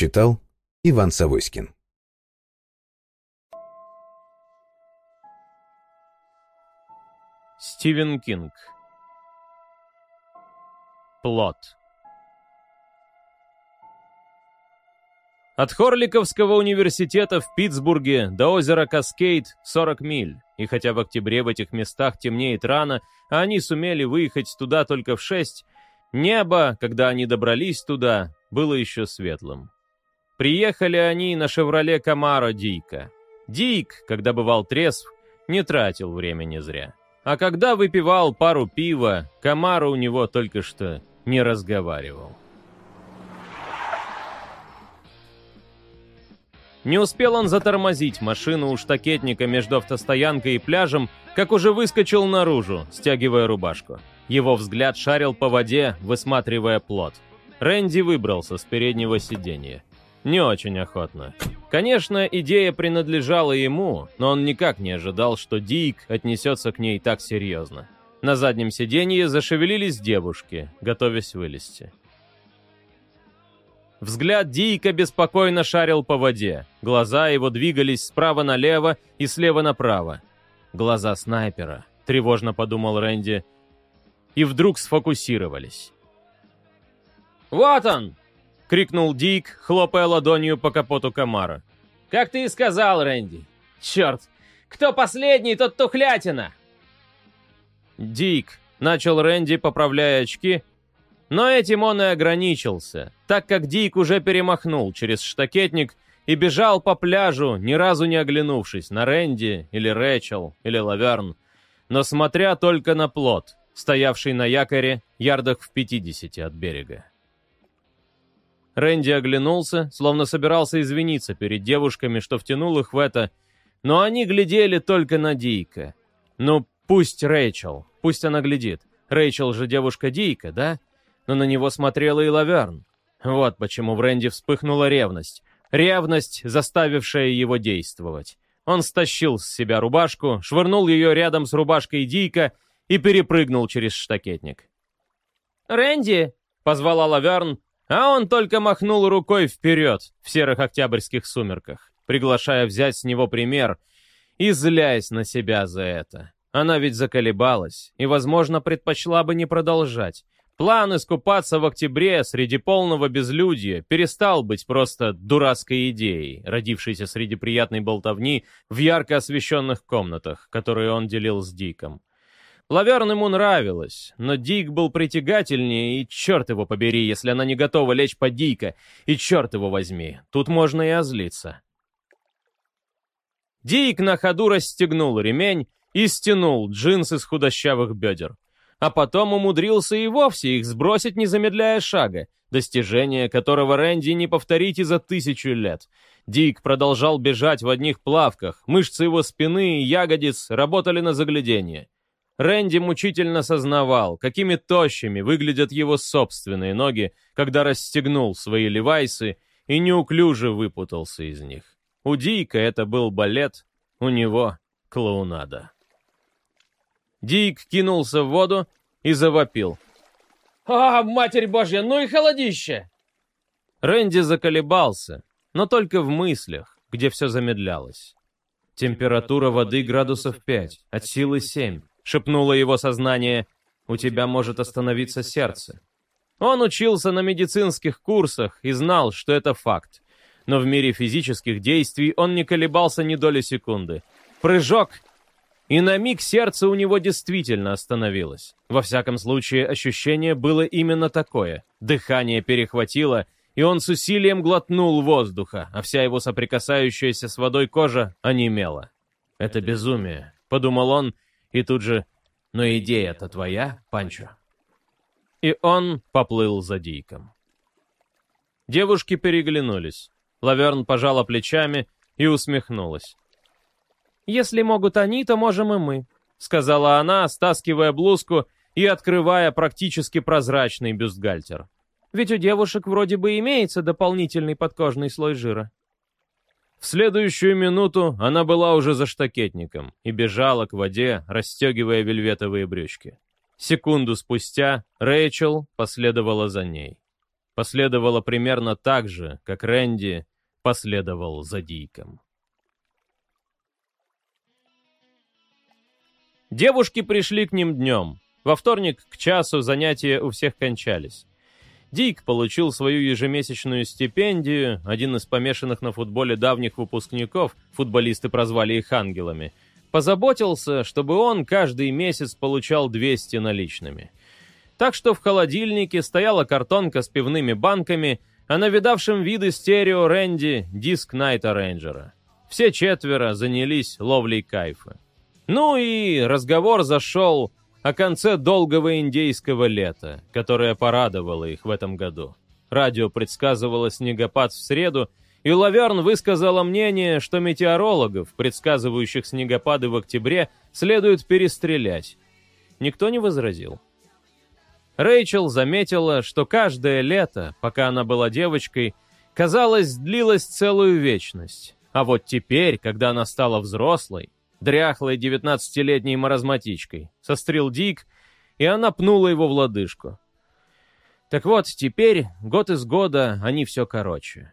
Читал Иван Савоськин. Стивен Кинг. Плод. От Хорликовского университета в Питтсбурге до озера Каскейд 40 миль, и хотя в октябре в этих местах темнеет рано, а они сумели выехать туда только в 6, небо, когда они добрались туда, было еще светлым. Приехали они на «Шевроле Камаро» Дийка. Дик, когда бывал трезв, не тратил времени зря. А когда выпивал пару пива, Камаро у него только что не разговаривал. Не успел он затормозить машину у штакетника между автостоянкой и пляжем, как уже выскочил наружу, стягивая рубашку. Его взгляд шарил по воде, высматривая плод. Рэнди выбрался с переднего сиденья. Не очень охотно. Конечно, идея принадлежала ему, но он никак не ожидал, что Дик отнесется к ней так серьезно. На заднем сиденье зашевелились девушки, готовясь вылезти. Взгляд Дика беспокойно шарил по воде. Глаза его двигались справа налево и слева направо. Глаза снайпера, тревожно подумал Рэнди, и вдруг сфокусировались. «Вот он!» — крикнул Дик, хлопая ладонью по капоту комара. «Как ты и сказал, Рэнди! Черт! Кто последний, тот тухлятина!» «Дик!» — начал Рэнди, поправляя очки, но этим он и ограничился, так как Дик уже перемахнул через штакетник и бежал по пляжу, ни разу не оглянувшись на Рэнди или Рэчел или Лаверн, но смотря только на плот, стоявший на якоре ярдах в 50 от берега. Рэнди оглянулся, словно собирался извиниться перед девушками, что втянул их в это, но они глядели только на Дийка. Ну, пусть Рэйчел, пусть она глядит. Рэйчел же девушка Дийка, да? Но на него смотрела и Лаверн. Вот почему в Рэнди вспыхнула ревность. Ревность, заставившая его действовать. Он стащил с себя рубашку, швырнул ее рядом с рубашкой Дийка и перепрыгнул через штакетник. «Рэнди!» — позвала Лаверн, а он только махнул рукой вперед в серых октябрьских сумерках, приглашая взять с него пример и злясь на себя за это. Она ведь заколебалась и, возможно, предпочла бы не продолжать. План искупаться в октябре среди полного безлюдья перестал быть просто дурацкой идеей, родившейся среди приятной болтовни в ярко освещенных комнатах, которые он делил с Диком. Лаверн ему нравилась, но Дик был притягательнее, и черт его побери, если она не готова лечь под Дика, и черт его возьми, тут можно и озлиться. Дик на ходу расстегнул ремень и стянул джинсы с худощавых бедер. А потом умудрился и вовсе их сбросить, не замедляя шага, достижение которого Рэнди не повторить и за тысячу лет. Дик продолжал бежать в одних плавках, мышцы его спины и ягодиц работали на заглядение. Рэнди мучительно сознавал, какими тощими выглядят его собственные ноги, когда расстегнул свои левайсы и неуклюже выпутался из них. У Дика это был балет, у него клоунада. Дик кинулся в воду и завопил. «А, матерь божья, ну и холодище!» Рэнди заколебался, но только в мыслях, где все замедлялось. Температура воды градусов 5, от силы 7 шепнуло его сознание, «У тебя может остановиться сердце». Он учился на медицинских курсах и знал, что это факт. Но в мире физических действий он не колебался ни доли секунды. Прыжок, и на миг сердце у него действительно остановилось. Во всяком случае, ощущение было именно такое. Дыхание перехватило, и он с усилием глотнул воздуха, а вся его соприкасающаяся с водой кожа онемела. «Это безумие», — подумал он, и тут же «Но идея-то твоя, Панчо?» И он поплыл за Диком. Девушки переглянулись. Лаверн пожала плечами и усмехнулась. «Если могут они, то можем и мы», — сказала она, стаскивая блузку и открывая практически прозрачный бюстгальтер. «Ведь у девушек вроде бы имеется дополнительный подкожный слой жира». В следующую минуту она была уже за штакетником и бежала к воде, расстегивая вельветовые брючки. Секунду спустя Рэйчел последовала за ней. последовало примерно так же, как Рэнди последовал за Диком. Девушки пришли к ним днем. Во вторник к часу занятия у всех кончались. Дик получил свою ежемесячную стипендию, один из помешанных на футболе давних выпускников, футболисты прозвали их ангелами, позаботился, чтобы он каждый месяц получал 200 наличными. Так что в холодильнике стояла картонка с пивными банками, а на видавшем виды стерео Рэнди диск Найта Рейнджера. Все четверо занялись ловлей кайфа. Ну и разговор зашел о конце долгого индейского лета, которое порадовало их в этом году. Радио предсказывало снегопад в среду, и Лаверн высказала мнение, что метеорологов, предсказывающих снегопады в октябре, следует перестрелять. Никто не возразил. Рэйчел заметила, что каждое лето, пока она была девочкой, казалось, длилось целую вечность. А вот теперь, когда она стала взрослой, дряхлой девятнадцатилетней маразматичкой. Сострил Дик, и она пнула его в лодыжку. Так вот, теперь, год из года, они все короче.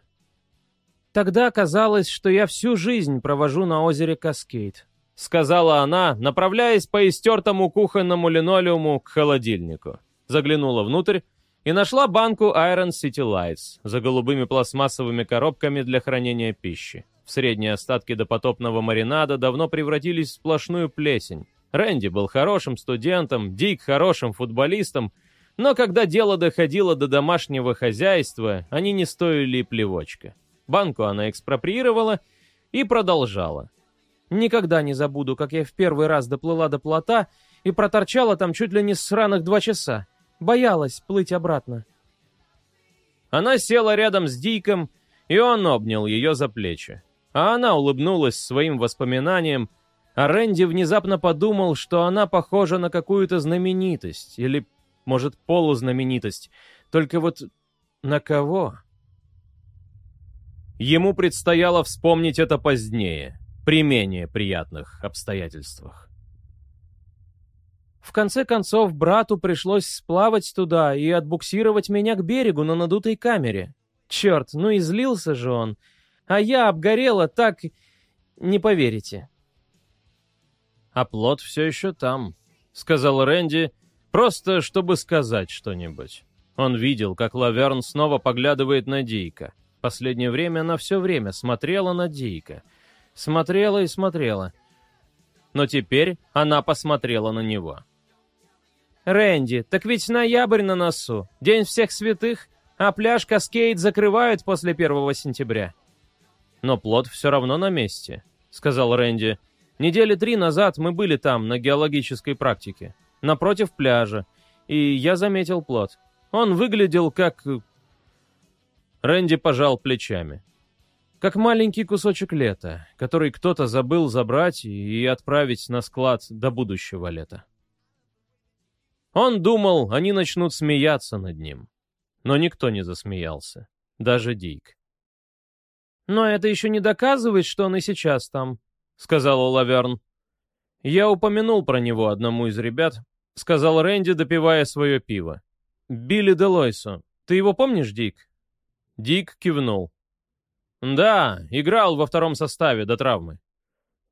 Тогда казалось, что я всю жизнь провожу на озере Каскейд, сказала она, направляясь по истертому кухонному линолеуму к холодильнику. Заглянула внутрь и нашла банку Iron City Lights за голубыми пластмассовыми коробками для хранения пищи. В средние остатки допотопного маринада давно превратились в сплошную плесень. Рэнди был хорошим студентом, Дик хорошим футболистом, но когда дело доходило до домашнего хозяйства, они не стоили плевочка. Банку она экспроприировала и продолжала. Никогда не забуду, как я в первый раз доплыла до плота и проторчала там чуть ли не сраных два часа. Боялась плыть обратно. Она села рядом с Диком, и он обнял ее за плечи. А она улыбнулась своим воспоминаниям, а Рэнди внезапно подумал, что она похожа на какую-то знаменитость, или, может, полузнаменитость. Только вот на кого? Ему предстояло вспомнить это позднее, при менее приятных обстоятельствах. В конце концов, брату пришлось сплавать туда и отбуксировать меня к берегу на надутой камере. Черт, ну и злился же он — а я обгорела так... Не поверите. «А плод все еще там», — сказал Рэнди, просто чтобы сказать что-нибудь. Он видел, как Лаверн снова поглядывает на Дийка. Последнее время она все время смотрела на Дийка. Смотрела и смотрела. Но теперь она посмотрела на него. «Рэнди, так ведь ноябрь на носу, День всех святых, а пляж Каскейд закрывают после первого сентября но плод все равно на месте», — сказал Рэнди. «Недели три назад мы были там, на геологической практике, напротив пляжа, и я заметил плод. Он выглядел как...» Рэнди пожал плечами. «Как маленький кусочек лета, который кто-то забыл забрать и отправить на склад до будущего лета». Он думал, они начнут смеяться над ним. Но никто не засмеялся, даже Дик. «Но это еще не доказывает, что он и сейчас там», — сказал Лаверн. «Я упомянул про него одному из ребят», — сказал Рэнди, допивая свое пиво. «Билли Делойсо. Ты его помнишь, Дик?» Дик кивнул. «Да, играл во втором составе до травмы».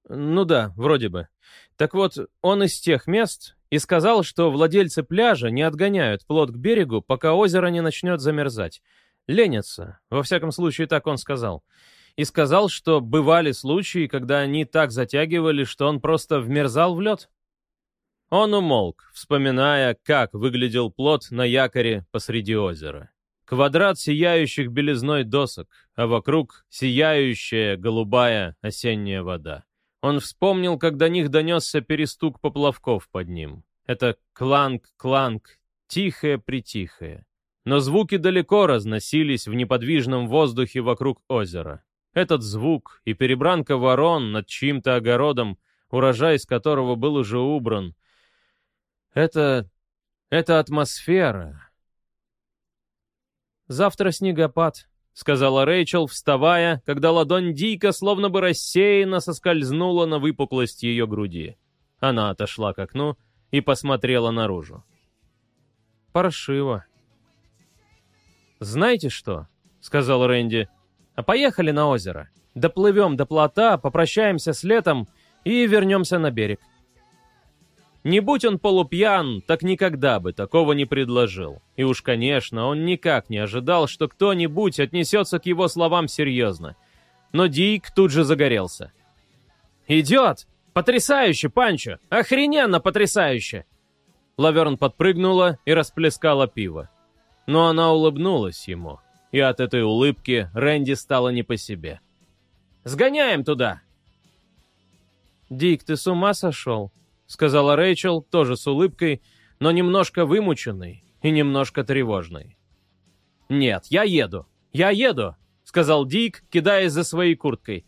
«Ну да, вроде бы. Так вот, он из тех мест и сказал, что владельцы пляжа не отгоняют плот к берегу, пока озеро не начнет замерзать. Ленятся, во всяком случае так он сказал. И сказал, что бывали случаи, когда они так затягивали, что он просто вмерзал в лед. Он умолк, вспоминая, как выглядел плот на якоре посреди озера. Квадрат сияющих белизной досок, а вокруг сияющая голубая осенняя вода. Он вспомнил, как до них донесся перестук поплавков под ним. Это кланг-кланг, тихое-притихое но звуки далеко разносились в неподвижном воздухе вокруг озера. Этот звук и перебранка ворон над чьим-то огородом, урожай из которого был уже убран. Это... это атмосфера. «Завтра снегопад», — сказала Рэйчел, вставая, когда ладонь Дика словно бы рассеянно соскользнула на выпуклость ее груди. Она отошла к окну и посмотрела наружу. «Паршиво», «Знаете что?» — сказал Рэнди. «А поехали на озеро. Доплывем до плота, попрощаемся с летом и вернемся на берег». Не будь он полупьян, так никогда бы такого не предложил. И уж, конечно, он никак не ожидал, что кто-нибудь отнесется к его словам серьезно. Но Дик тут же загорелся. «Идет! Потрясающе, Панчо! Охрененно потрясающе!» Лаверн подпрыгнула и расплескала пиво. Но она улыбнулась ему, и от этой улыбки Рэнди стало не по себе. «Сгоняем туда!» «Дик, ты с ума сошел?» — сказала Рэйчел, тоже с улыбкой, но немножко вымученной и немножко тревожной. «Нет, я еду! Я еду!» — сказал Дик, кидаясь за своей курткой.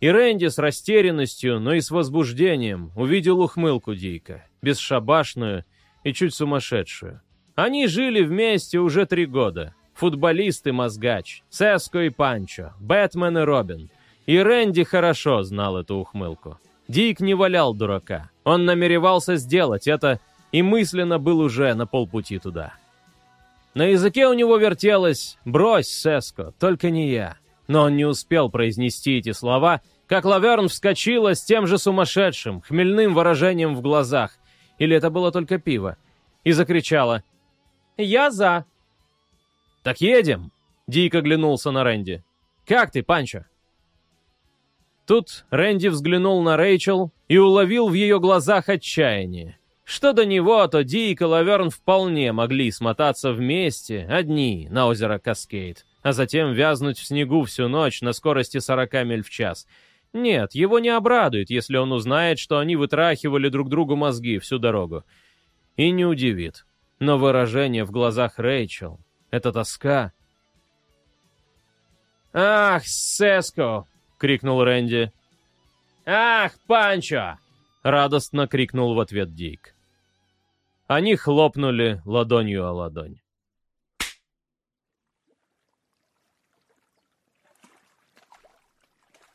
И Рэнди с растерянностью, но и с возбуждением увидел ухмылку Дика, бесшабашную и чуть сумасшедшую. Они жили вместе уже три года. Футболист и мозгач, Сеско и Панчо, Бэтмен и Робин. И Рэнди хорошо знал эту ухмылку. Дик не валял дурака. Он намеревался сделать это и мысленно был уже на полпути туда. На языке у него вертелось «Брось, Сиско, только не я». Но он не успел произнести эти слова, как Лаверн вскочила с тем же сумасшедшим, хмельным выражением в глазах. Или это было только пиво. И закричала «Я за». «Так едем!» — Дик оглянулся на Рэнди. «Как ты, Панчо?» Тут Рэнди взглянул на Рэйчел и уловил в ее глазах отчаяние. Что до него, то Дик и Лаверн вполне могли смотаться вместе, одни, на озеро Каскейд, а затем вязнуть в снегу всю ночь на скорости 40 миль в час. Нет, его не обрадует, если он узнает, что они вытрахивали друг другу мозги всю дорогу. И не удивит. Но выражение в глазах Рэйчел — это тоска. «Ах, Сеско!» — крикнул Рэнди. «Ах, Панчо!» — радостно крикнул в ответ Дик. Они хлопнули ладонью о ладонь.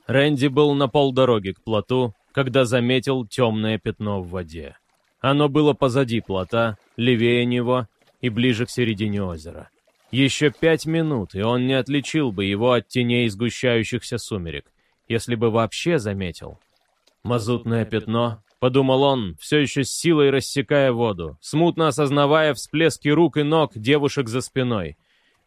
Рэнди был на полдороги к плоту, когда заметил темное пятно в воде. Оно было позади плота, левее него и ближе к середине озера. Еще пять минут, и он не отличил бы его от теней сгущающихся сумерек, если бы вообще заметил. Мазутное пятно, подумал он, все еще с силой рассекая воду, смутно осознавая всплески рук и ног девушек за спиной.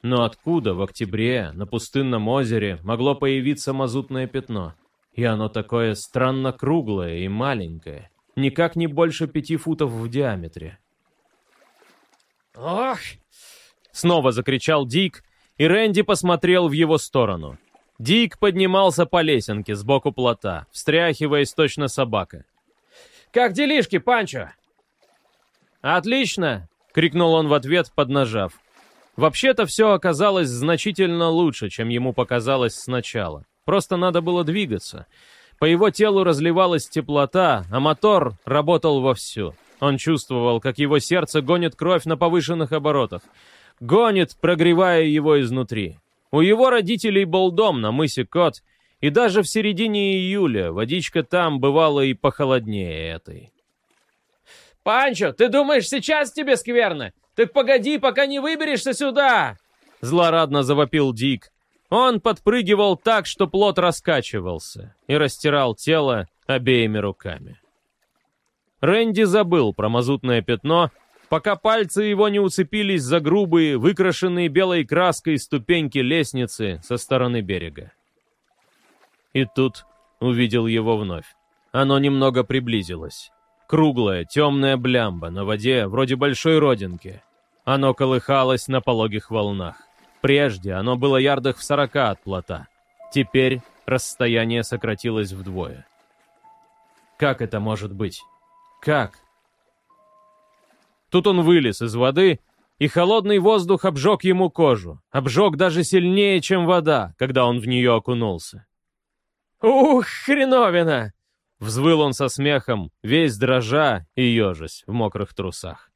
Но откуда в октябре на пустынном озере могло появиться мазутное пятно? И оно такое странно круглое и маленькое никак не больше пяти футов в диаметре. «Ох!» — снова закричал Дик, и Рэнди посмотрел в его сторону. Дик поднимался по лесенке сбоку плота, встряхиваясь точно собака. «Как делишки, Панчо?» «Отлично!» — крикнул он в ответ, поднажав. Вообще-то все оказалось значительно лучше, чем ему показалось сначала. Просто надо было двигаться. По его телу разливалась теплота, а мотор работал вовсю. Он чувствовал, как его сердце гонит кровь на повышенных оборотах. Гонит, прогревая его изнутри. У его родителей был дом на мысе Кот, и даже в середине июля водичка там бывала и похолоднее этой. «Панчо, ты думаешь, сейчас тебе скверно? Так погоди, пока не выберешься сюда!» Злорадно завопил Дик, он подпрыгивал так, что плод раскачивался, и растирал тело обеими руками. Рэнди забыл про мазутное пятно, пока пальцы его не уцепились за грубые, выкрашенные белой краской ступеньки лестницы со стороны берега. И тут увидел его вновь. Оно немного приблизилось. Круглая, темная блямба на воде, вроде большой родинки. Оно колыхалось на пологих волнах. Прежде оно было ярдах в сорока от плота. Теперь расстояние сократилось вдвое. Как это может быть? Как? Тут он вылез из воды, и холодный воздух обжег ему кожу. Обжег даже сильнее, чем вода, когда он в нее окунулся. «Ух, хреновина!» Взвыл он со смехом, весь дрожа и ежась в мокрых трусах.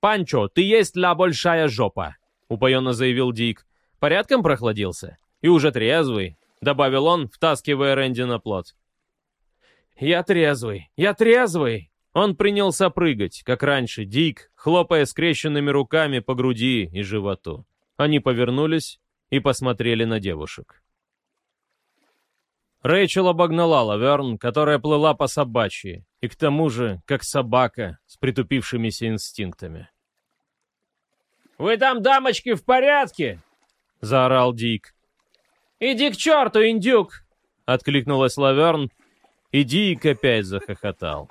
«Панчо, ты есть ла большая жопа!» упоенно заявил Дик. «Порядком прохладился? И уже трезвый», — добавил он, втаскивая Рэнди на плот. «Я трезвый! Я трезвый!» Он принялся прыгать, как раньше, Дик, хлопая скрещенными руками по груди и животу. Они повернулись и посмотрели на девушек. Рэйчел обогнала Лаверн, которая плыла по собачьи, и к тому же, как собака с притупившимися инстинктами. «Вы там, дамочки, в порядке?» — заорал Дик. «Иди к черту, индюк!» — откликнулась Лаверн, и Дик опять захохотал.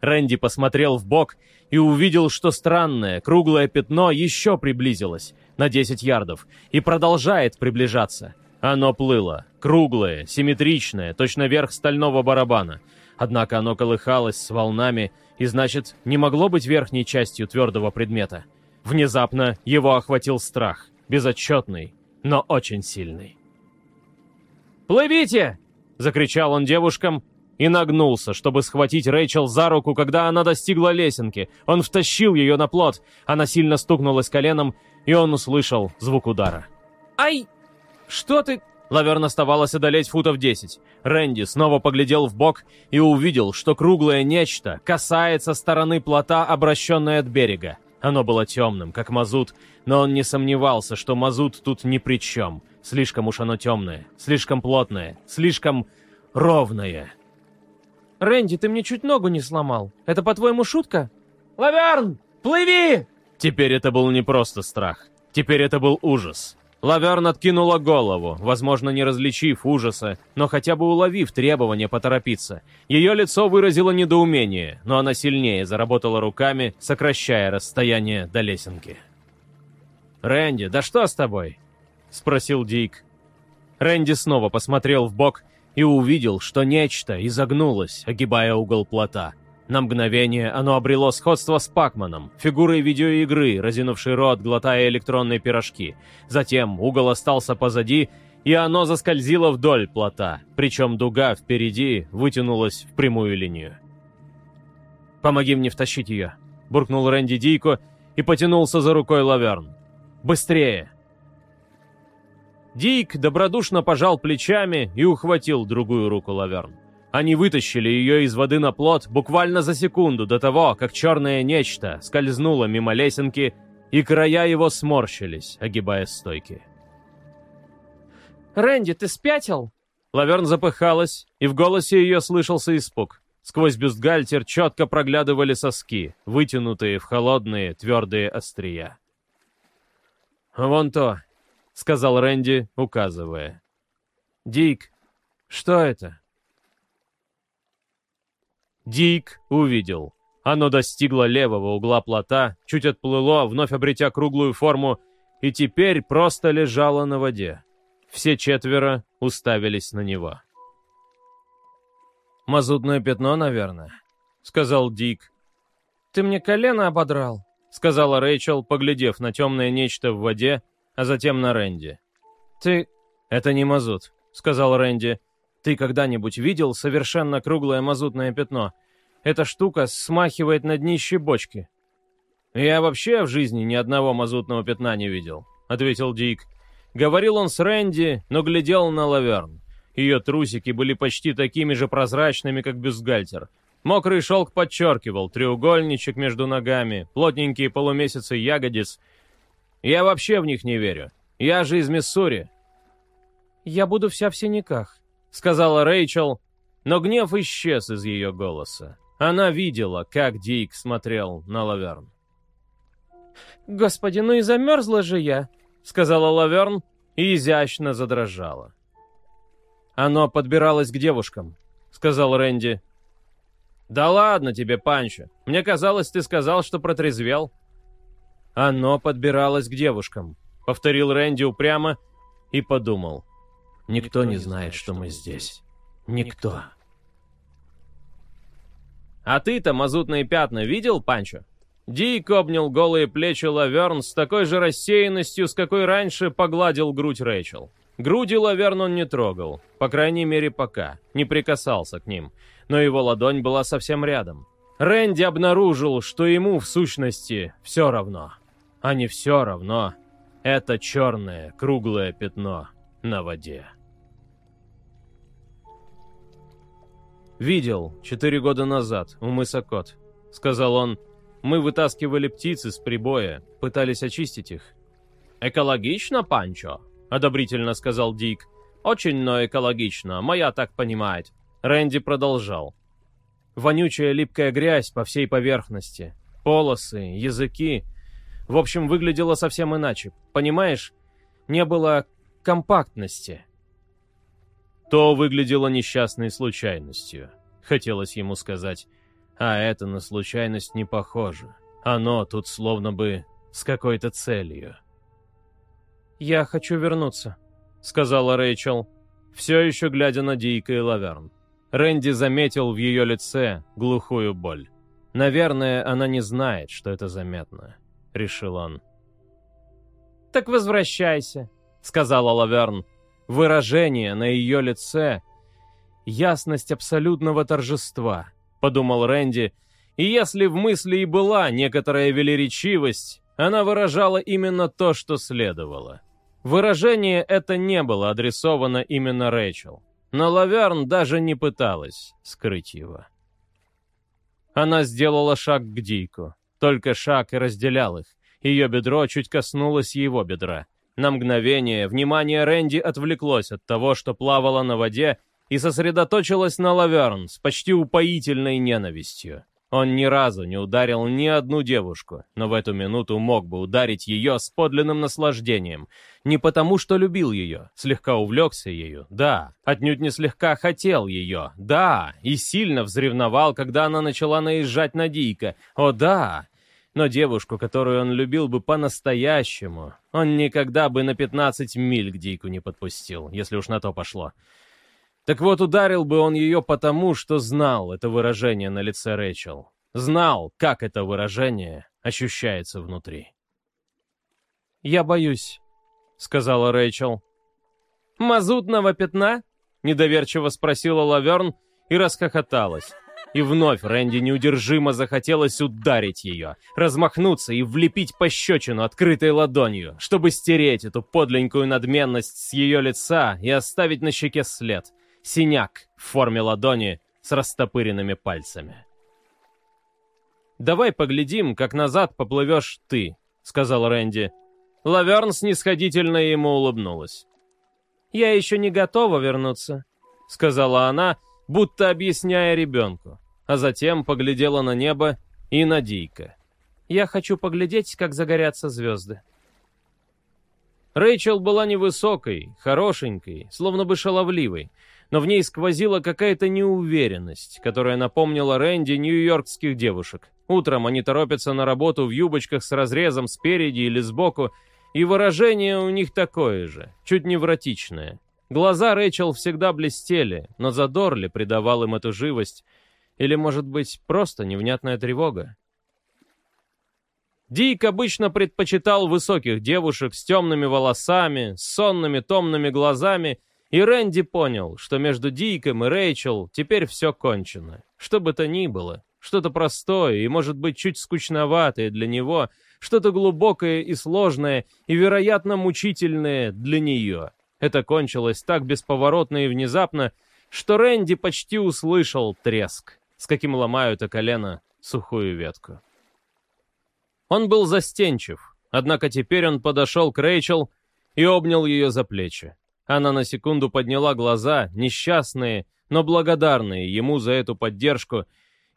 Рэнди посмотрел в бок и увидел, что странное, круглое пятно еще приблизилось на 10 ярдов и продолжает приближаться. Оно плыло, круглое, симметричное, точно верх стального барабана. Однако оно колыхалось с волнами и, значит, не могло быть верхней частью твердого предмета. Внезапно его охватил страх, безотчетный, но очень сильный. «Плывите!» — закричал он девушкам и нагнулся, чтобы схватить Рэйчел за руку, когда она достигла лесенки. Он втащил ее на плот, она сильно стукнулась коленом, и он услышал звук удара. «Ай!» «Что ты...» Лаверн оставалось одолеть футов 10. Рэнди снова поглядел в бок и увидел, что круглое нечто касается стороны плота, обращенной от берега. Оно было темным, как мазут, но он не сомневался, что мазут тут ни при чем. Слишком уж оно темное, слишком плотное, слишком ровное. «Рэнди, ты мне чуть ногу не сломал. Это, по-твоему, шутка?» «Лаверн, плыви!» Теперь это был не просто страх. Теперь это был ужас. Лаверн откинула голову, возможно, не различив ужаса, но хотя бы уловив требование поторопиться. Ее лицо выразило недоумение, но она сильнее заработала руками, сокращая расстояние до лесенки. «Рэнди, да что с тобой?» — спросил Дик. Рэнди снова посмотрел в бок и увидел, что нечто изогнулось, огибая угол плота. На мгновение оно обрело сходство с Пакманом, фигурой видеоигры, разинувшей рот, глотая электронные пирожки. Затем угол остался позади, и оно заскользило вдоль плота, причем дуга впереди вытянулась в прямую линию. «Помоги мне втащить ее», — буркнул Рэнди Дийко и потянулся за рукой Лаверн. «Быстрее!» Дик добродушно пожал плечами и ухватил другую руку Лаверн. Они вытащили ее из воды на плот буквально за секунду до того, как черное нечто скользнуло мимо лесенки, и края его сморщились, огибая стойки. «Рэнди, ты спятил?» Лаверн запыхалась, и в голосе ее слышался испуг. Сквозь бюстгальтер четко проглядывали соски, вытянутые в холодные, твердые острия. «Вон то», — сказал Рэнди, указывая. «Дик, что это?» Дик увидел. Оно достигло левого угла плота, чуть отплыло, вновь обретя круглую форму, и теперь просто лежало на воде. Все четверо уставились на него. «Мазутное пятно, наверное», — сказал Дик. «Ты мне колено ободрал», — сказала Рэйчел, поглядев на темное нечто в воде, а затем на Рэнди. «Ты...» «Это не мазут», — сказал Рэнди. Ты когда-нибудь видел совершенно круглое мазутное пятно? Эта штука смахивает на днище бочки. Я вообще в жизни ни одного мазутного пятна не видел, ответил Дик. Говорил он с Рэнди, но глядел на Лаверн. Ее трусики были почти такими же прозрачными, как бюстгальтер. Мокрый шелк подчеркивал, треугольничек между ногами, плотненькие полумесяцы ягодиц. Я вообще в них не верю. Я же из Миссури. Я буду вся в синяках, — сказала Рэйчел, но гнев исчез из ее голоса. Она видела, как Дик смотрел на Лаверн. «Господи, ну и замерзла же я», — сказала Лаверн и изящно задрожала. «Оно подбиралось к девушкам», — сказал Рэнди. «Да ладно тебе, Панчо. Мне казалось, ты сказал, что протрезвел». «Оно подбиралось к девушкам», — повторил Рэнди упрямо и подумал. Никто не знает, что мы здесь. Никто. А ты-то мазутные пятна видел, Панчо? Дик обнял голые плечи Лаверн с такой же рассеянностью, с какой раньше погладил грудь Рэйчел. Груди Лаверн он не трогал, по крайней мере пока, не прикасался к ним, но его ладонь была совсем рядом. Рэнди обнаружил, что ему в сущности все равно. А не все равно. Это черное круглое пятно на воде. «Видел, четыре года назад, у мыса Кот», — сказал он. Мы вытаскивали птиц из прибоя, пытались очистить их. «Экологично, Панчо?» — одобрительно сказал Дик. «Очень, но экологично, моя так понимает». Рэнди продолжал. Вонючая липкая грязь по всей поверхности. Полосы, языки. В общем, выглядело совсем иначе. Понимаешь, не было компактности. То выглядело несчастной случайностью, хотелось ему сказать. А это на случайность не похоже. Оно тут словно бы с какой-то целью. «Я хочу вернуться», — сказала Рэйчел, все еще глядя на Дика и Лаверн. Рэнди заметил в ее лице глухую боль. «Наверное, она не знает, что это заметно», — решил он. «Так возвращайся», — сказала Лаверн. Выражение на ее лице — ясность абсолютного торжества, — подумал Рэнди, и если в мысли и была некоторая велеречивость, она выражала именно то, что следовало. Выражение это не было адресовано именно Рэйчел, но Лаверн даже не пыталась скрыть его. Она сделала шаг к Дику, только шаг и разделял их. Ее бедро чуть коснулось его бедра. На мгновение внимание Рэнди отвлеклось от того, что плавало на воде, и сосредоточилось на Лаверн с почти упоительной ненавистью. Он ни разу не ударил ни одну девушку, но в эту минуту мог бы ударить ее с подлинным наслаждением. Не потому, что любил ее, слегка увлекся ею, да, отнюдь не слегка хотел ее, да, и сильно взревновал, когда она начала наезжать на Дика, о да, но девушку, которую он любил бы по-настоящему, он никогда бы на 15 миль к Дику не подпустил, если уж на то пошло. Так вот, ударил бы он ее потому, что знал это выражение на лице Рэйчел. Знал, как это выражение ощущается внутри. «Я боюсь», — сказала Рэйчел. «Мазутного пятна?» — недоверчиво спросила Лаверн и расхохоталась. И вновь Рэнди неудержимо захотелось ударить ее, размахнуться и влепить пощечину открытой ладонью, чтобы стереть эту подленькую надменность с ее лица и оставить на щеке след. Синяк в форме ладони с растопыренными пальцами. «Давай поглядим, как назад поплывешь ты», — сказал Рэнди. Лаверн снисходительно ему улыбнулась. «Я еще не готова вернуться», — сказала она, — будто объясняя ребенку, а затем поглядела на небо и на Дийка. «Я хочу поглядеть, как загорятся звезды». Рэйчел была невысокой, хорошенькой, словно бы шаловливой, но в ней сквозила какая-то неуверенность, которая напомнила Рэнди нью-йоркских девушек. Утром они торопятся на работу в юбочках с разрезом спереди или сбоку, и выражение у них такое же, чуть невротичное. Глаза Рэйчел всегда блестели, но задор ли придавал им эту живость? Или, может быть, просто невнятная тревога? Дик обычно предпочитал высоких девушек с темными волосами, с сонными томными глазами, и Рэнди понял, что между Диком и Рэйчел теперь все кончено. Что бы то ни было, что-то простое и, может быть, чуть скучноватое для него, что-то глубокое и сложное и, вероятно, мучительное для нее. Это кончилось так бесповоротно и внезапно, что Рэнди почти услышал треск, с каким ломают о колено сухую ветку. Он был застенчив, однако теперь он подошел к Рэйчел и обнял ее за плечи. Она на секунду подняла глаза, несчастные, но благодарные ему за эту поддержку,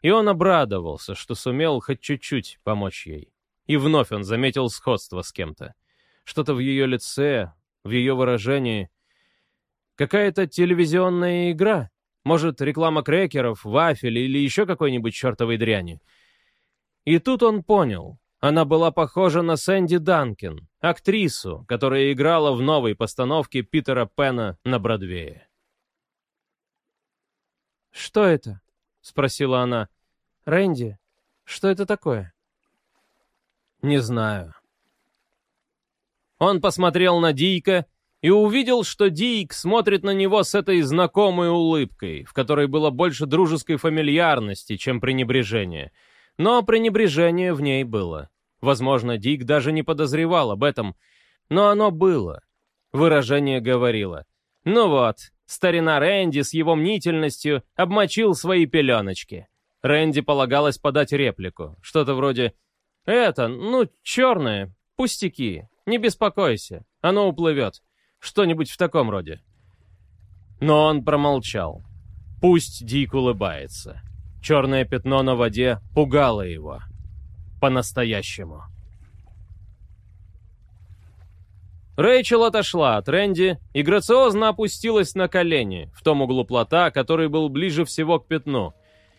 и он обрадовался, что сумел хоть чуть-чуть помочь ей. И вновь он заметил сходство с кем-то. Что-то в ее лице, в ее выражении. Какая-то телевизионная игра. Может, реклама крекеров, вафель или еще какой-нибудь чертовой дряни. И тут он понял. Она была похожа на Сэнди Данкин, актрису, которая играла в новой постановке Питера Пена на Бродвее. «Что это?» — спросила она. «Рэнди, что это такое?» «Не знаю», он посмотрел на Дийка и увидел, что Дийк смотрит на него с этой знакомой улыбкой, в которой было больше дружеской фамильярности, чем пренебрежения. Но пренебрежение в ней было. Возможно, Дик даже не подозревал об этом, но оно было. Выражение говорило. «Ну вот, старина Рэнди с его мнительностью обмочил свои пеленочки». Рэнди полагалось подать реплику. Что-то вроде «Это, ну, черное, пустяки, не беспокойся, оно уплывет». Что-нибудь в таком роде. Но он промолчал. Пусть Дик улыбается. Черное пятно на воде пугало его. По-настоящему. Рэйчел отошла от Рэнди и грациозно опустилась на колени в том углу плота, который был ближе всего к пятну.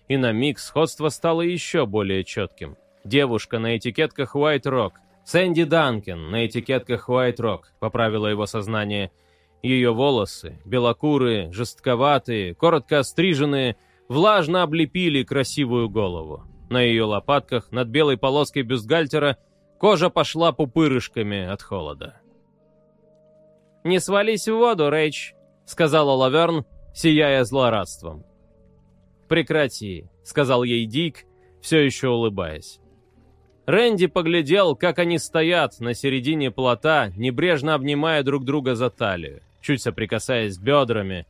И на миг сходство стало еще более четким. Девушка на этикетках White Rock, Сэнди Данкен на этикетках White Rock, поправило его сознание. Ее волосы, белокурые, жестковатые, коротко остриженные, влажно облепили красивую голову. На ее лопатках, над белой полоской бюстгальтера, кожа пошла пупырышками от холода. «Не свались в воду, Рэйч», — сказала Лаверн, сияя злорадством. «Прекрати», — сказал ей Дик, все еще улыбаясь. Рэнди поглядел, как они стоят на середине плота, небрежно обнимая друг друга за талию, чуть соприкасаясь бедрами,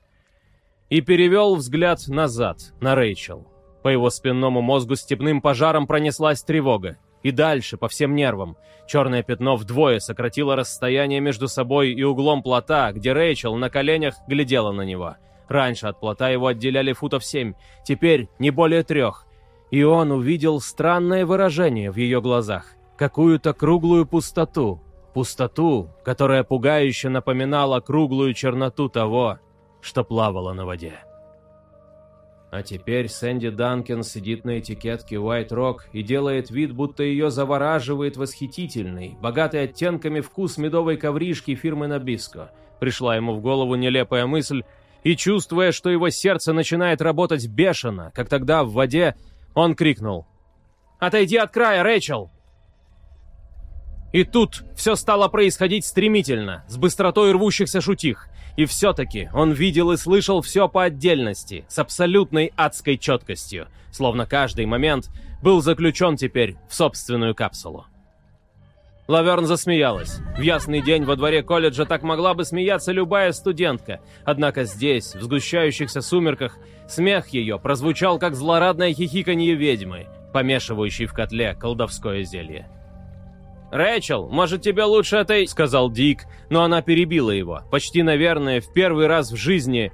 и перевел взгляд назад, на Рэйчел. По его спинному мозгу степным пожаром пронеслась тревога. И дальше, по всем нервам. Черное пятно вдвое сократило расстояние между собой и углом плота, где Рэйчел на коленях глядела на него. Раньше от плота его отделяли футов семь, теперь не более трех и он увидел странное выражение в ее глазах, какую-то круглую пустоту, пустоту, которая пугающе напоминала круглую черноту того, что плавало на воде. А теперь Сэнди Данкен сидит на этикетке White Rock и делает вид, будто ее завораживает восхитительный, богатый оттенками вкус медовой ковришки фирмы Набиско. Пришла ему в голову нелепая мысль, и чувствуя, что его сердце начинает работать бешено, как тогда в воде, он крикнул. «Отойди от края, Рэйчел!» И тут все стало происходить стремительно, с быстротой рвущихся шутих. И все-таки он видел и слышал все по отдельности, с абсолютной адской четкостью, словно каждый момент был заключен теперь в собственную капсулу. Лаверн засмеялась. В ясный день во дворе колледжа так могла бы смеяться любая студентка. Однако здесь, в сгущающихся сумерках, смех ее прозвучал как злорадное хихиканье ведьмы, помешивающей в котле колдовское зелье. «Рэчел, может, тебе лучше этой...» — сказал Дик, но она перебила его, почти, наверное, в первый раз в жизни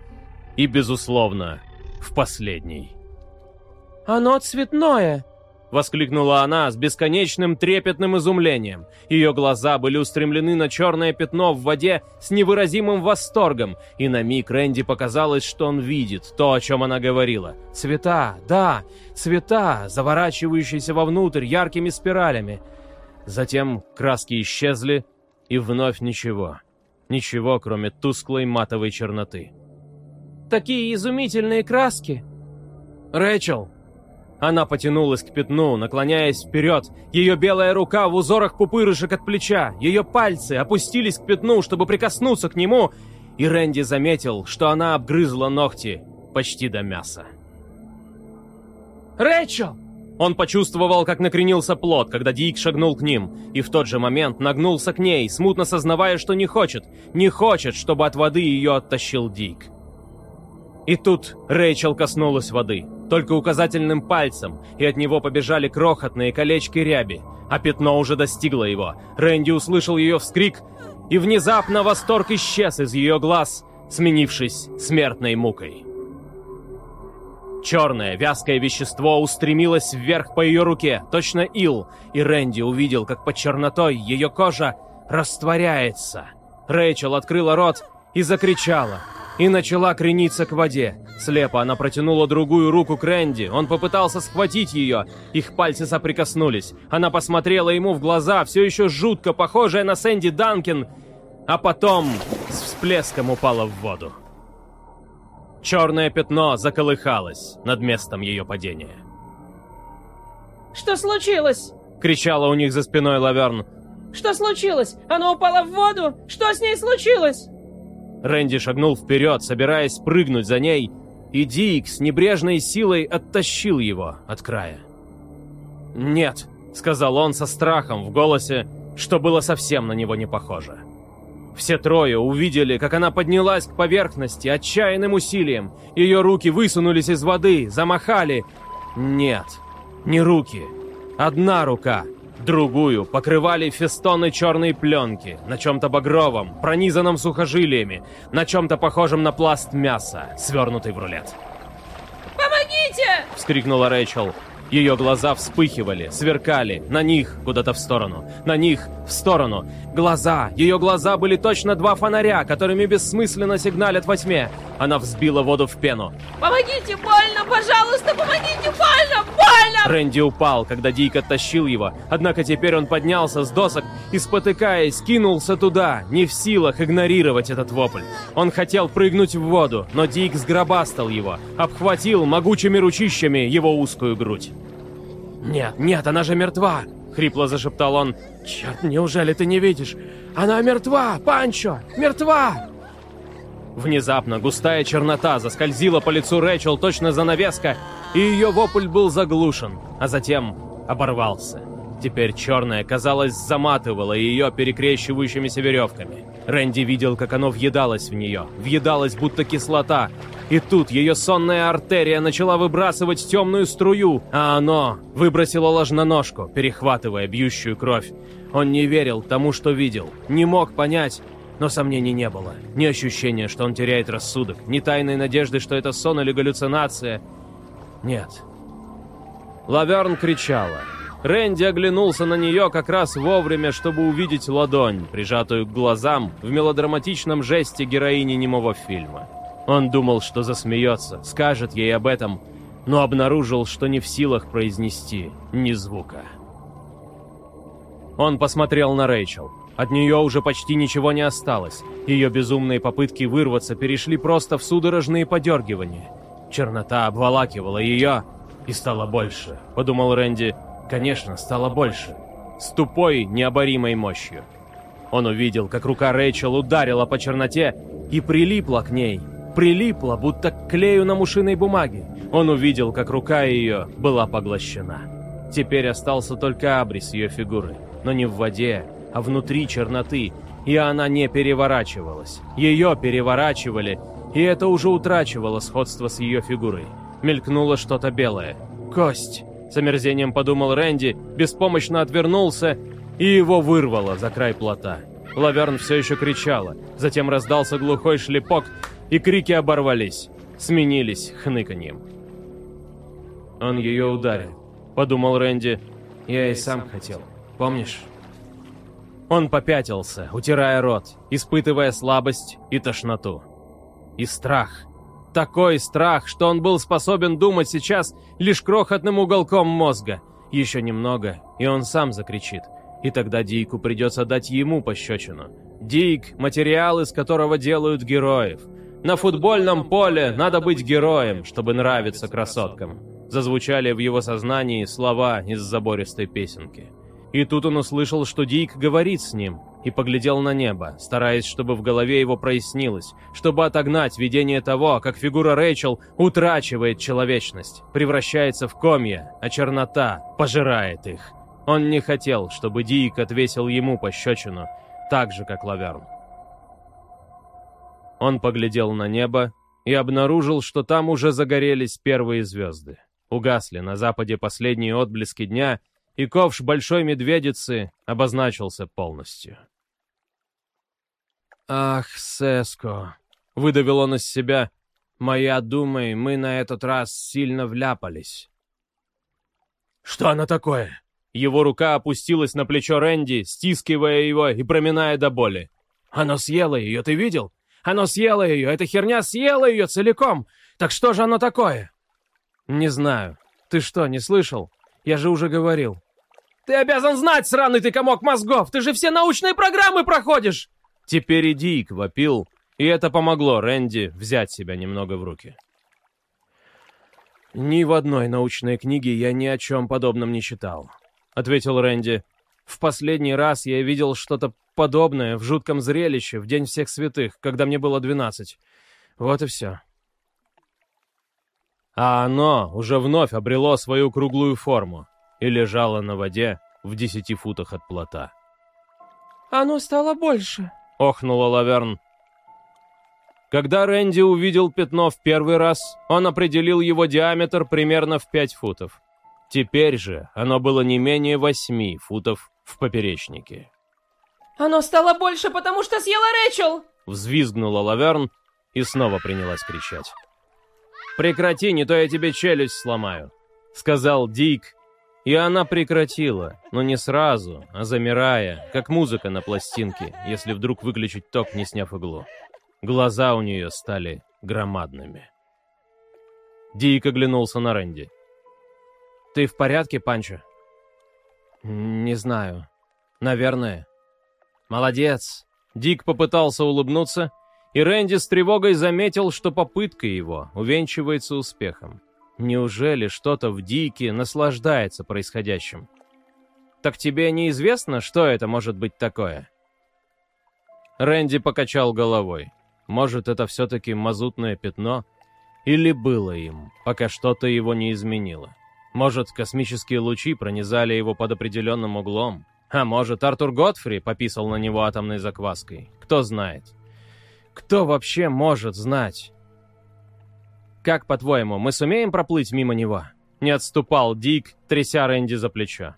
и, безусловно, в последний. «Оно цветное!» — воскликнула она с бесконечным трепетным изумлением. Ее глаза были устремлены на черное пятно в воде с невыразимым восторгом, и на миг Рэнди показалось, что он видит то, о чем она говорила. Цвета, да, цвета, заворачивающиеся вовнутрь яркими спиралями. Затем краски исчезли, и вновь ничего. Ничего, кроме тусклой матовой черноты. «Такие изумительные краски!» «Рэчел!» Она потянулась к пятну, наклоняясь вперед. Ее белая рука в узорах пупырышек от плеча. Ее пальцы опустились к пятну, чтобы прикоснуться к нему. И Рэнди заметил, что она обгрызла ногти почти до мяса. «Рэйчел!» Он почувствовал, как накренился плод, когда Дик шагнул к ним, и в тот же момент нагнулся к ней, смутно сознавая, что не хочет, не хочет, чтобы от воды ее оттащил Дик. И тут Рэйчел коснулась воды только указательным пальцем, и от него побежали крохотные колечки ряби, а пятно уже достигло его. Рэнди услышал ее вскрик, и внезапно восторг исчез из ее глаз, сменившись смертной мукой. Черное, вязкое вещество устремилось вверх по ее руке, точно ил, и Рэнди увидел, как под чернотой ее кожа растворяется. Рэйчел открыла рот и закричала — и начала крениться к воде. Слепо она протянула другую руку к Рэнди. Он попытался схватить ее. Их пальцы соприкоснулись. Она посмотрела ему в глаза, все еще жутко похожая на Сэнди Данкин, а потом с всплеском упала в воду. Черное пятно заколыхалось над местом ее падения. «Что случилось?» — кричала у них за спиной Лаверн. «Что случилось? Оно упало в воду? Что с ней случилось?» Рэнди шагнул вперед, собираясь прыгнуть за ней, и Дик с небрежной силой оттащил его от края. «Нет», — сказал он со страхом в голосе, что было совсем на него не похоже. Все трое увидели, как она поднялась к поверхности отчаянным усилием. Ее руки высунулись из воды, замахали, Нет, не руки. Одна рука. Другую покрывали фестоны черной пленки, на чем-то багровом, пронизанном сухожилиями, на чем-то похожем на пласт мяса, свернутый в рулет. «Помогите!» — вскрикнула Рэйчел. Ее глаза вспыхивали, сверкали, на них куда-то в сторону, на них в сторону. Глаза, ее глаза были точно два фонаря, которыми бессмысленно сигналят во тьме. Она взбила воду в пену. «Помогите, больно, пожалуйста, помогите, больно, больно!» Рэнди упал, когда Дик оттащил его, однако теперь он поднялся с досок и, спотыкаясь, кинулся туда, не в силах игнорировать этот вопль. Он хотел прыгнуть в воду, но Дик сгробастал его, обхватил могучими ручищами его узкую грудь. «Нет, нет, она же мертва!» — хрипло зашептал он. «Черт, неужели ты не видишь? Она мертва, Панчо! Мертва!» Внезапно густая чернота заскользила по лицу Рэчел точно занавеска, и ее вопль был заглушен, а затем оборвался. Теперь черное, казалось, заматывало ее перекрещивающимися веревками. Рэнди видел, как оно въедалось в нее, въедалось будто кислота. И тут ее сонная артерия начала выбрасывать темную струю, а оно выбросило ложноножку, перехватывая бьющую кровь. Он не верил тому, что видел, не мог понять, но сомнений не было. Ни ощущения, что он теряет рассудок, ни тайной надежды, что это сон или галлюцинация. Нет. Лаверн кричала. Рэнди оглянулся на нее как раз вовремя, чтобы увидеть ладонь, прижатую к глазам в мелодраматичном жесте героини немого фильма. Он думал, что засмеется, скажет ей об этом, но обнаружил, что не в силах произнести ни звука. Он посмотрел на Рэйчел. От нее уже почти ничего не осталось. Ее безумные попытки вырваться перешли просто в судорожные подергивания. Чернота обволакивала ее, и стало больше, подумал Рэнди, Конечно, стало больше. С тупой, необоримой мощью. Он увидел, как рука Рэйчел ударила по черноте и прилипла к ней. Прилипла, будто к клею на мушиной бумаге. Он увидел, как рука ее была поглощена. Теперь остался только абрис ее фигуры. Но не в воде, а внутри черноты. И она не переворачивалась. Ее переворачивали, и это уже утрачивало сходство с ее фигурой. Мелькнуло что-то белое. Кость. С омерзением подумал Рэнди, беспомощно отвернулся, и его вырвало за край плота. Лаверн все еще кричала. Затем раздался глухой шлепок, и крики оборвались, сменились хныканьем. «Он ее ударил», — подумал Рэнди. «Я и сам хотел. Помнишь?» Он попятился, утирая рот, испытывая слабость и тошноту. И страх — такой страх, что он был способен думать сейчас лишь крохотным уголком мозга. Еще немного, и он сам закричит. И тогда Дийку придется дать ему пощечину. Дик — материал, из которого делают героев. На футбольном поле надо быть героем, чтобы нравиться красоткам. Зазвучали в его сознании слова из забористой песенки. И тут он услышал, что Дик говорит с ним, и поглядел на небо, стараясь, чтобы в голове его прояснилось, чтобы отогнать видение того, как фигура Рэйчел утрачивает человечность, превращается в комья, а чернота пожирает их. Он не хотел, чтобы Дик отвесил ему пощечину, так же, как Лаверн. Он поглядел на небо и обнаружил, что там уже загорелись первые звезды. Угасли на западе последние отблески дня — и ковш большой медведицы обозначился полностью. «Ах, Сеско!» — выдавил он из себя. «Моя, думай, мы на этот раз сильно вляпались». «Что оно такое?» Его рука опустилась на плечо Рэнди, стискивая его и проминая до боли. «Оно съело ее, ты видел? Оно съело ее, эта херня съела ее целиком! Так что же оно такое?» «Не знаю. Ты что, не слышал? Я же уже говорил. Ты обязан знать, сраный ты комок мозгов! Ты же все научные программы проходишь! Теперь и Дик вопил, и это помогло Рэнди взять себя немного в руки. «Ни в одной научной книге я ни о чем подобном не читал», — ответил Рэнди. «В последний раз я видел что-то подобное в жутком зрелище в День всех святых, когда мне было двенадцать. Вот и все». А оно уже вновь обрело свою круглую форму и лежало на воде в десяти футах от плота. «Оно стало больше», — охнула Лаверн. Когда Рэнди увидел пятно в первый раз, он определил его диаметр примерно в 5 футов. Теперь же оно было не менее 8 футов в поперечнике. Оно стало больше, потому что съела Рэчел! Взвизгнула Лаверн и снова принялась кричать. «Прекрати, не то я тебе челюсть сломаю», — сказал Дик, и она прекратила, но не сразу, а замирая, как музыка на пластинке, если вдруг выключить ток, не сняв иглу. Глаза у нее стали громадными. Дик оглянулся на Рэнди. «Ты в порядке, Панчо?» «Не знаю. Наверное». «Молодец!» Дик попытался улыбнуться, и Рэнди с тревогой заметил, что попытка его увенчивается успехом. Неужели что-то в Дике наслаждается происходящим? «Так тебе неизвестно, что это может быть такое?» Рэнди покачал головой. «Может, это все-таки мазутное пятно?» Или было им, пока что-то его не изменило? Может, космические лучи пронизали его под определенным углом? А может, Артур Готфри пописал на него атомной закваской? Кто знает. Кто вообще может знать? Как, по-твоему, мы сумеем проплыть мимо него? Не отступал Дик, тряся Рэнди за плечо.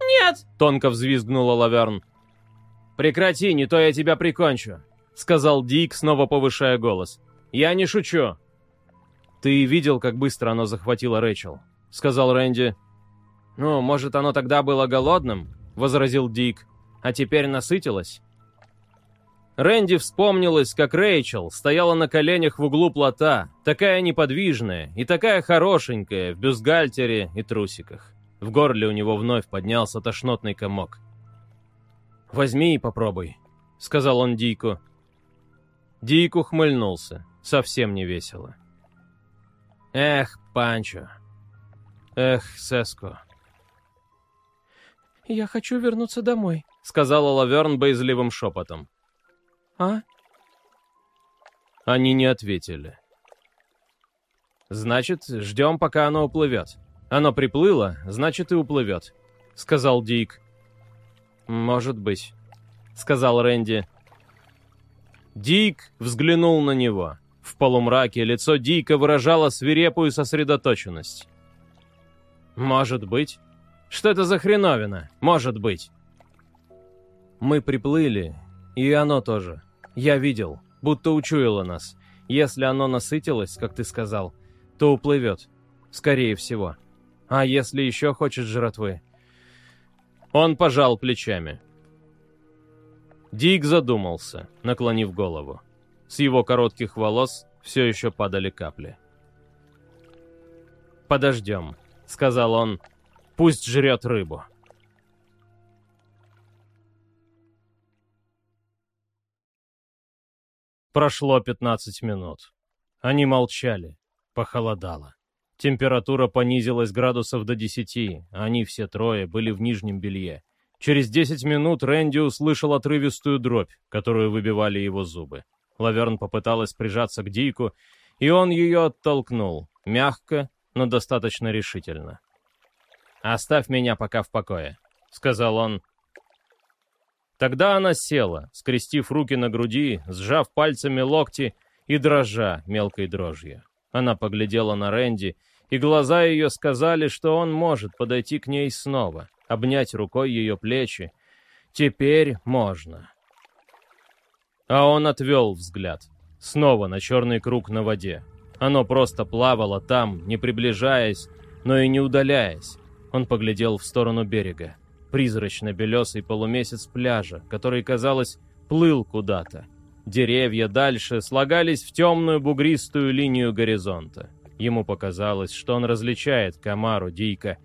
Нет! Тонко взвизгнула Лаверн. Прекрати, не то я тебя прикончу, сказал Дик, снова повышая голос. Я не шучу. Ты видел, как быстро оно захватило Рэчел? Сказал Рэнди. Ну, может, оно тогда было голодным? Возразил Дик. А теперь насытилось? Рэнди вспомнилось, как Рэйчел стояла на коленях в углу плота, такая неподвижная и такая хорошенькая, в бюстгальтере и трусиках. В горле у него вновь поднялся тошнотный комок. «Возьми и попробуй», — сказал он Дику. Дик ухмыльнулся, совсем не весело. «Эх, Панчо! Эх, Сеско!» «Я хочу вернуться домой», — сказала Лаверн боязливым шепотом. «А?» Они не ответили. «Значит, ждем, пока оно уплывет. Оно приплыло, значит и уплывет», — сказал Дик. «Может быть», — сказал Рэнди. Дик взглянул на него. В полумраке лицо Дика выражало свирепую сосредоточенность. «Может быть. Что это за хреновина? Может быть». Мы приплыли, и оно тоже. Я видел, будто учуяло нас. Если оно насытилось, как ты сказал, то уплывет. Скорее всего. А если еще хочет жратвы? Он пожал плечами. Дик задумался, наклонив голову. С его коротких волос все еще падали капли. «Подождем», — сказал он. «Пусть жрет рыбу». Прошло 15 минут. Они молчали. Похолодало. Температура понизилась градусов до 10, а они все трое были в нижнем белье. Через 10 минут Рэнди услышал отрывистую дробь, которую выбивали его зубы. Лаверн попыталась прижаться к Дику, и он ее оттолкнул, мягко, но достаточно решительно. «Оставь меня пока в покое», — сказал он, Тогда она села, скрестив руки на груди, сжав пальцами локти и дрожа мелкой дрожью. Она поглядела на Рэнди, и глаза ее сказали, что он может подойти к ней снова, обнять рукой ее плечи. Теперь можно. А он отвел взгляд. Снова на черный круг на воде. Оно просто плавало там, не приближаясь, но и не удаляясь. Он поглядел в сторону берега призрачно-белесый полумесяц пляжа, который, казалось, плыл куда-то. Деревья дальше слагались в темную бугристую линию горизонта. Ему показалось, что он различает Камару Дийка,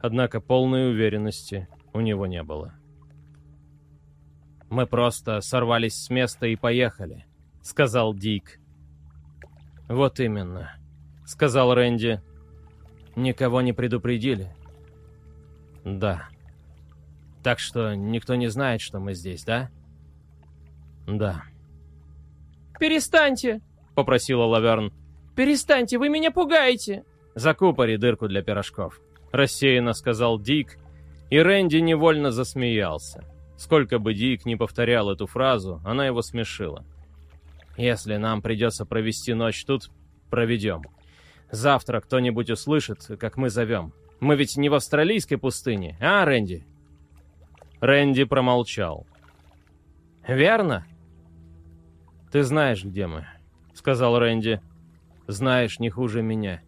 однако полной уверенности у него не было. «Мы просто сорвались с места и поехали», — сказал Дик. «Вот именно», — сказал Рэнди. «Никого не предупредили?» «Да». Так что никто не знает, что мы здесь, да? Да. «Перестаньте!» — попросила Лаверн. «Перестаньте, вы меня пугаете!» «Закупори дырку для пирожков», — рассеянно сказал Дик, и Рэнди невольно засмеялся. Сколько бы Дик не повторял эту фразу, она его смешила. Если нам придется провести ночь тут, проведем. Завтра кто-нибудь услышит, как мы зовем. Мы ведь не в австралийской пустыне, а, Рэнди?» Рэнди промолчал. «Верно?» «Ты знаешь, где мы», — сказал Рэнди. «Знаешь не хуже меня.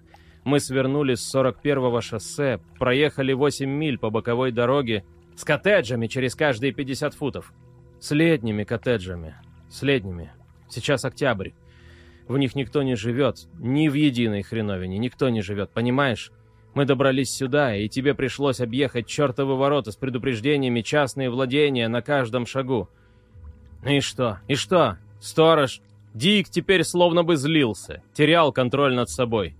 Мы свернули с 41-го шоссе, проехали 8 миль по боковой дороге с коттеджами через каждые 50 футов. С летними коттеджами. С летними. Сейчас октябрь. В них никто не живет. Ни в единой хреновине. Никто не живет, понимаешь? Мы добрались сюда, и тебе пришлось объехать чертовы ворота с предупреждениями частные владения на каждом шагу. И что? И что? Сторож? Дик теперь словно бы злился, терял контроль над собой.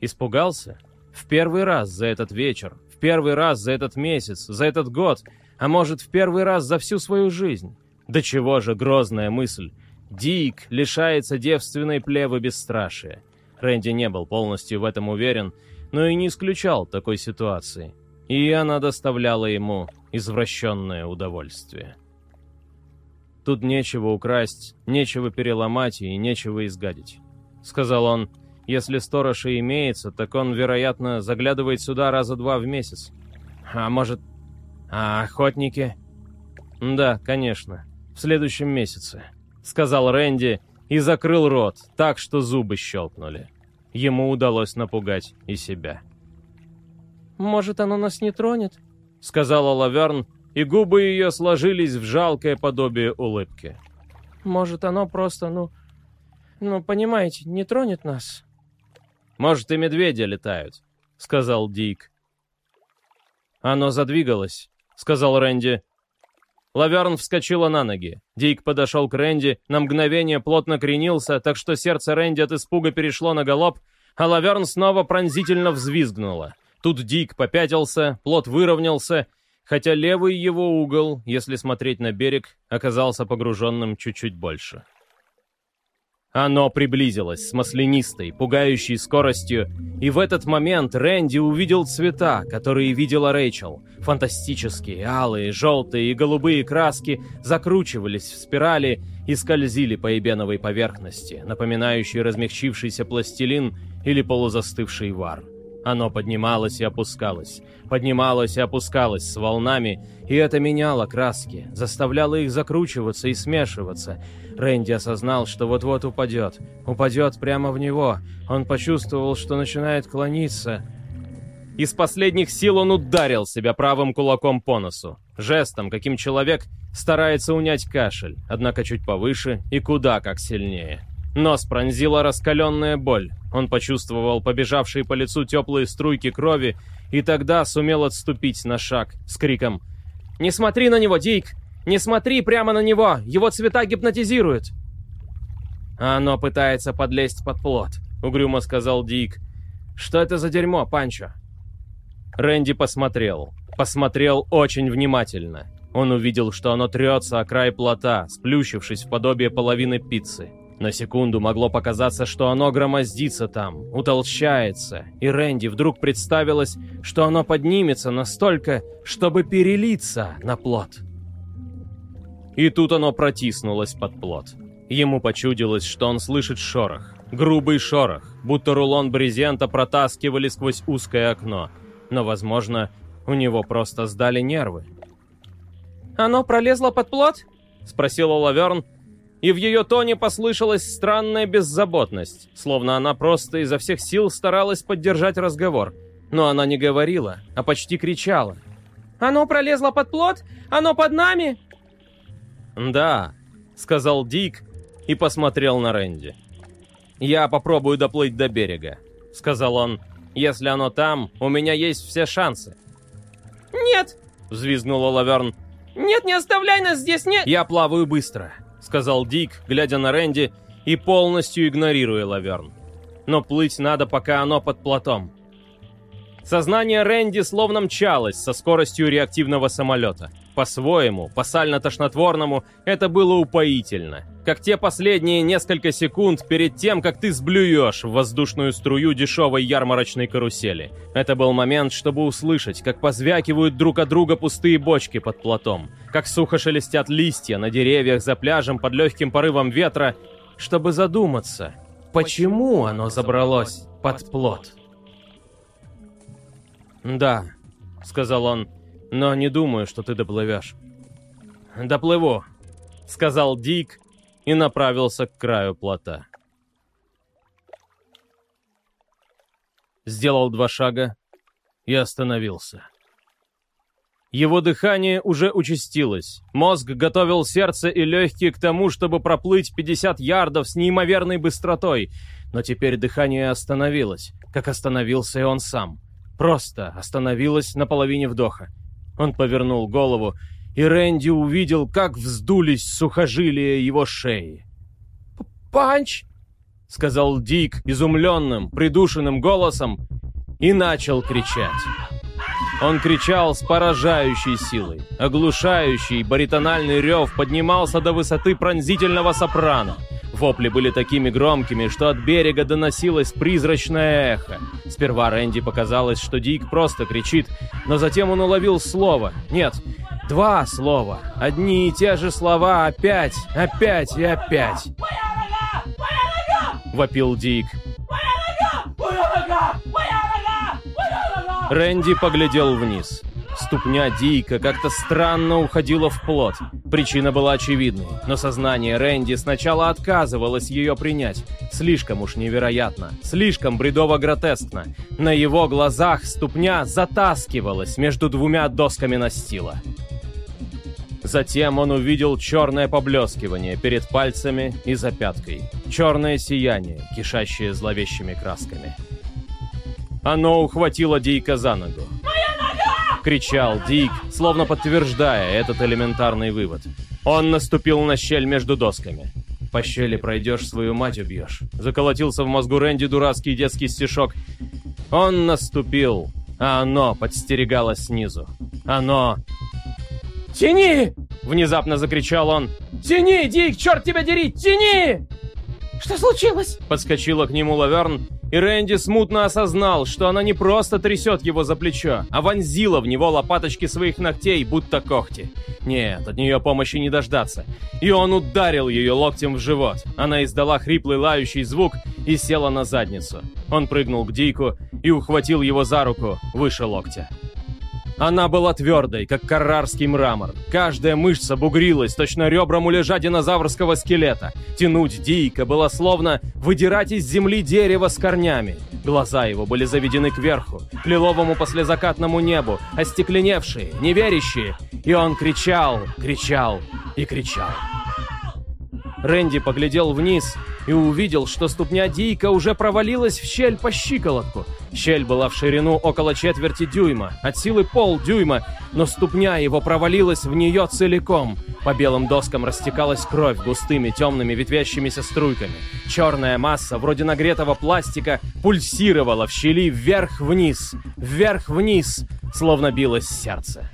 Испугался? В первый раз за этот вечер, в первый раз за этот месяц, за этот год, а может, в первый раз за всю свою жизнь. До чего же грозная мысль. Дик лишается девственной плевы бесстрашия. Рэнди не был полностью в этом уверен, но и не исключал такой ситуации. И она доставляла ему извращенное удовольствие. «Тут нечего украсть, нечего переломать и нечего изгадить», — сказал он. «Если сторож и имеется, так он, вероятно, заглядывает сюда раза два в месяц. А может, а охотники?» «Да, конечно, в следующем месяце», — сказал Рэнди и закрыл рот так, что зубы щелкнули. Ему удалось напугать и себя. «Может, оно нас не тронет?» — сказала Лаверн, и губы ее сложились в жалкое подобие улыбки. «Может, оно просто, ну... Ну, понимаете, не тронет нас?» «Может, и медведи летают», — сказал Дик. «Оно задвигалось», — сказал Рэнди. Лаверн вскочила на ноги. Дик подошел к Рэнди, на мгновение плот накренился, так что сердце Рэнди от испуга перешло на галоп, а Лаверн снова пронзительно взвизгнула. Тут Дик попятился, плот выровнялся, хотя левый его угол, если смотреть на берег, оказался погруженным чуть-чуть больше. Оно приблизилось с маслянистой, пугающей скоростью, и в этот момент Рэнди увидел цвета, которые видела Рэйчел. Фантастические, алые, желтые и голубые краски закручивались в спирали и скользили по эбеновой поверхности, напоминающей размягчившийся пластилин или полузастывший вар. Оно поднималось и опускалось, поднималось и опускалось с волнами, и это меняло краски, заставляло их закручиваться и смешиваться. Рэнди осознал, что вот-вот упадет. Упадет прямо в него. Он почувствовал, что начинает клониться. Из последних сил он ударил себя правым кулаком по носу. Жестом, каким человек старается унять кашель, однако чуть повыше и куда как сильнее. Нос пронзила раскаленная боль. Он почувствовал побежавшие по лицу теплые струйки крови и тогда сумел отступить на шаг с криком «Не смотри на него, Дик! Не смотри прямо на него! Его цвета гипнотизируют!» «Оно пытается подлезть под плод», — угрюмо сказал Дик. «Что это за дерьмо, Панчо?» Рэнди посмотрел. Посмотрел очень внимательно. Он увидел, что оно трется о край плота, сплющившись в подобие половины пиццы. На секунду могло показаться, что оно громоздится там, утолщается, и Рэнди вдруг представилось, что оно поднимется настолько, чтобы перелиться на плот. И тут оно протиснулось под плот. Ему почудилось, что он слышит шорох, грубый шорох, будто рулон брезента протаскивали сквозь узкое окно. Но, возможно, у него просто сдали нервы. «Оно пролезло под плот?» — спросила Лаверн, и в ее тоне послышалась странная беззаботность, словно она просто изо всех сил старалась поддержать разговор. Но она не говорила, а почти кричала. «Оно пролезло под плот? Оно под нами?» «Да», — сказал Дик и посмотрел на Рэнди. «Я попробую доплыть до берега», — сказал он. «Если оно там, у меня есть все шансы». «Нет!» — взвизгнула Лаверн. «Нет, не оставляй нас здесь, нет!» «Я плаваю быстро сказал Дик, глядя на Рэнди и полностью игнорируя Лаверн. «Но плыть надо, пока оно под плотом». Сознание Рэнди словно мчалось со скоростью реактивного самолета. По-своему, по-сально-тошнотворному, это было упоительно. Как те последние несколько секунд перед тем, как ты сблюешь в воздушную струю дешевой ярмарочной карусели. Это был момент, чтобы услышать, как позвякивают друг от друга пустые бочки под плотом, как сухо шелестят листья на деревьях за пляжем под легким порывом ветра, чтобы задуматься, почему оно забралось под плод. «Да», — сказал он, — «но не думаю, что ты доплывешь». «Доплыву», — сказал Дик и направился к краю плота. Сделал два шага и остановился. Его дыхание уже участилось. Мозг готовил сердце и легкие к тому, чтобы проплыть 50 ярдов с неимоверной быстротой. Но теперь дыхание остановилось, как остановился и он сам. Просто остановилось на половине вдоха. Он повернул голову, и Рэнди увидел, как вздулись сухожилия его шеи. «Панч!» — сказал Дик изумленным, придушенным голосом и начал кричать. Он кричал с поражающей силой. Оглушающий баритональный рев поднимался до высоты пронзительного сопрано. Вопли были такими громкими, что от берега доносилось призрачное эхо. Сперва Рэнди показалось, что Дик просто кричит, но затем он уловил слово. Нет, два слова. Одни и те же слова опять, опять и опять. Вопил Дик. Рэнди поглядел вниз. Ступня Дика как-то странно уходила в плот. Причина была очевидной, но сознание Рэнди сначала отказывалось ее принять. Слишком уж невероятно, слишком бредово-гротескно. На его глазах ступня затаскивалась между двумя досками настила. Затем он увидел черное поблескивание перед пальцами и за пяткой. Черное сияние, кишащее зловещими красками. Оно ухватило Дика за ногу. Кричал Дик, словно подтверждая этот элементарный вывод. Он наступил на щель между досками. «По щели пройдешь, свою мать убьешь». Заколотился в мозгу Рэнди дурацкий детский стишок. Он наступил, а оно подстерегало снизу. Оно... «Тяни!» — внезапно закричал он. «Тяни, Дик, черт тебя дери, тяни!» «Что случилось?» Подскочила к нему Лаверн, и Рэнди смутно осознал, что она не просто трясет его за плечо, а вонзила в него лопаточки своих ногтей, будто когти. Нет, от нее помощи не дождаться. И он ударил ее локтем в живот. Она издала хриплый лающий звук и села на задницу. Он прыгнул к Дику и ухватил его за руку выше локтя. Она была твердой, как каррарский мрамор. Каждая мышца бугрилась, точно ребрам улежа динозаврского скелета. Тянуть дико было словно выдирать из земли дерево с корнями. Глаза его были заведены кверху, к лиловому послезакатному небу, остекленевшие, неверящие. И он кричал, кричал и кричал. Рэнди поглядел вниз и увидел, что ступня Дийка уже провалилась в щель по щиколотку. Щель была в ширину около четверти дюйма, от силы полдюйма, но ступня его провалилась в нее целиком. По белым доскам растекалась кровь густыми темными ветвящимися струйками. Черная масса, вроде нагретого пластика, пульсировала в щели вверх-вниз, вверх-вниз, словно билось сердце.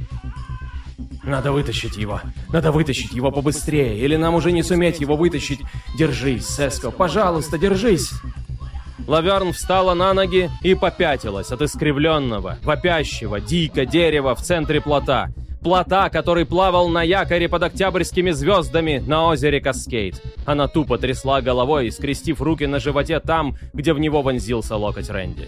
Надо вытащить его. Надо вытащить его побыстрее, или нам уже не суметь его вытащить. Держись, Сеско, пожалуйста, держись. Лаверн встала на ноги и попятилась от искривленного, вопящего, дико дерева в центре плота. Плота, который плавал на якоре под октябрьскими звездами на озере Каскейд. Она тупо трясла головой, скрестив руки на животе там, где в него вонзился локоть Рэнди.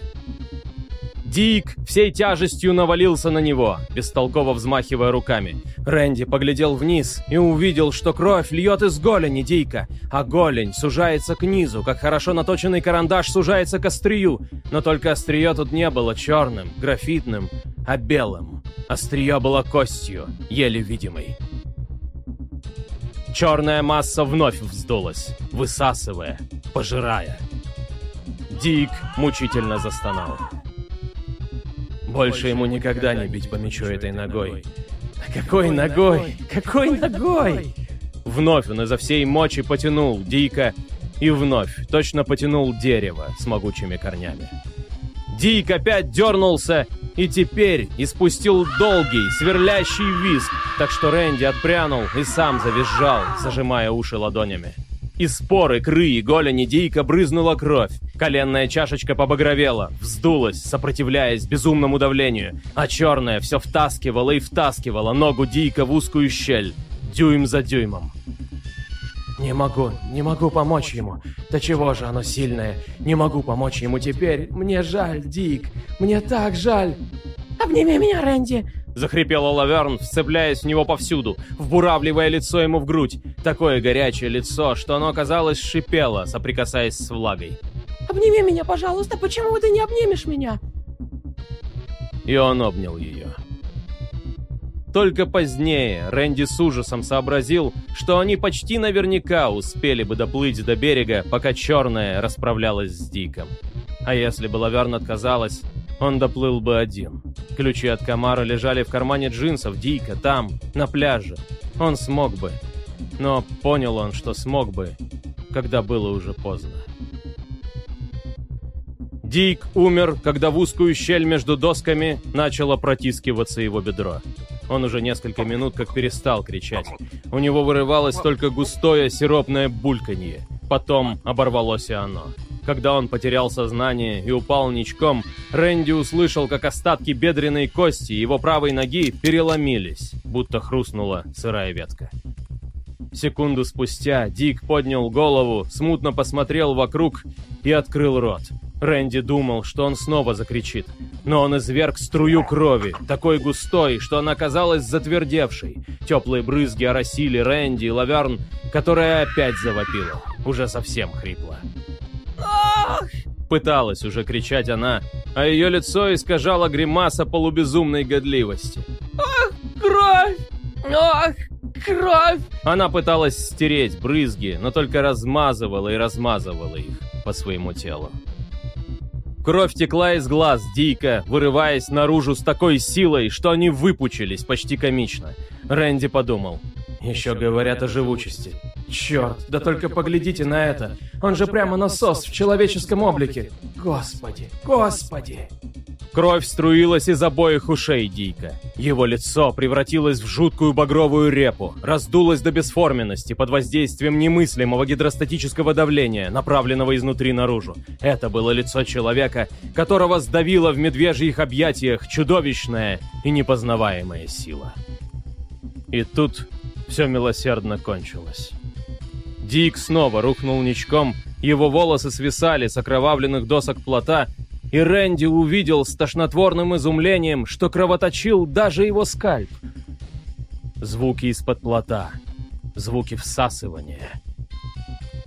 Дик всей тяжестью навалился на него, бестолково взмахивая руками. Рэнди поглядел вниз и увидел, что кровь льет из голени Дика, а голень сужается к низу, как хорошо наточенный карандаш сужается к острию. Но только острие тут не было черным, графитным, а белым. Острие было костью, еле видимой. Черная масса вновь вздулась, высасывая, пожирая. Дик мучительно застонал. Больше ему никогда не бить по мячу этой ногой. Какой ногой? Какой ногой? Вновь он изо всей мочи потянул Дика и вновь точно потянул дерево с могучими корнями. Дик опять дернулся и теперь испустил долгий, сверлящий визг, так что Рэнди отпрянул и сам завизжал, зажимая уши ладонями. Из споры, кры и голени Дийка брызнула кровь. Коленная чашечка побагровела, вздулась, сопротивляясь безумному давлению, а черная все втаскивала и втаскивала ногу Дийка в узкую щель, дюйм за дюймом. Не могу, не могу помочь ему. Да чего же оно сильное? Не могу помочь ему теперь. Мне жаль, Дик. Мне так жаль. Обними меня, Рэнди. Захрипела Лаверн, вцепляясь в него повсюду, вбуравливая лицо ему в грудь. Такое горячее лицо, что оно, казалось, шипело, соприкасаясь с влагой. Обними меня, пожалуйста, почему ты не обнимешь меня? И он обнял ее. Только позднее Рэнди с ужасом сообразил, что они почти наверняка успели бы доплыть до берега, пока Черная расправлялась с Диком. А если бы Лаверн отказалась, он доплыл бы один. Ключи от комара лежали в кармане джинсов Дика, там, на пляже. Он смог бы. Но понял он, что смог бы, когда было уже поздно. Дик умер, когда в узкую щель между досками начало протискиваться его бедро. Он уже несколько минут как перестал кричать. У него вырывалось только густое сиропное бульканье. Потом оборвалось и оно. Когда он потерял сознание и упал ничком, Рэнди услышал, как остатки бедренной кости его правой ноги переломились, будто хрустнула сырая ветка. Секунду спустя Дик поднял голову, смутно посмотрел вокруг и открыл рот. Рэнди думал, что он снова закричит. Но он изверг струю крови, такой густой, что она казалась затвердевшей. Теплые брызги оросили Рэнди и Лаверн, которая опять завопила. Уже совсем хрипла. Пыталась уже кричать она, а ее лицо искажало гримаса полубезумной годливости. Ах, кровь! Ах, кровь! Она пыталась стереть брызги, но только размазывала и размазывала их по своему телу. Кровь текла из глаз дико, вырываясь наружу с такой силой, что они выпучились почти комично. Рэнди подумал. Еще говорят о живучести. Черт, да только поглядите на это. Он же прямо насос в человеческом облике. Господи, господи. Кровь струилась из обоих ушей Дика. Его лицо превратилось в жуткую багровую репу, раздулось до бесформенности под воздействием немыслимого гидростатического давления, направленного изнутри наружу. Это было лицо человека, которого сдавило в медвежьих объятиях чудовищная и непознаваемая сила. И тут все милосердно кончилось. Дик снова рухнул ничком, его волосы свисали с окровавленных досок плота, и Рэнди увидел с тошнотворным изумлением, что кровоточил даже его скальп. Звуки из-под плота, звуки всасывания.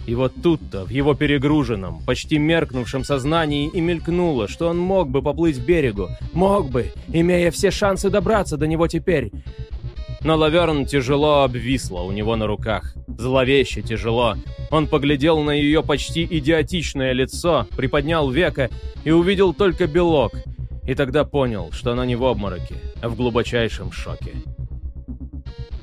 И вот тут-то, в его перегруженном, почти меркнувшем сознании и мелькнуло, что он мог бы поплыть к берегу, мог бы, имея все шансы добраться до него теперь. Но Лаверн тяжело обвисла у него на руках. Зловеще тяжело. Он поглядел на ее почти идиотичное лицо, приподнял века и увидел только белок. И тогда понял, что она не в обмороке, а в глубочайшем шоке.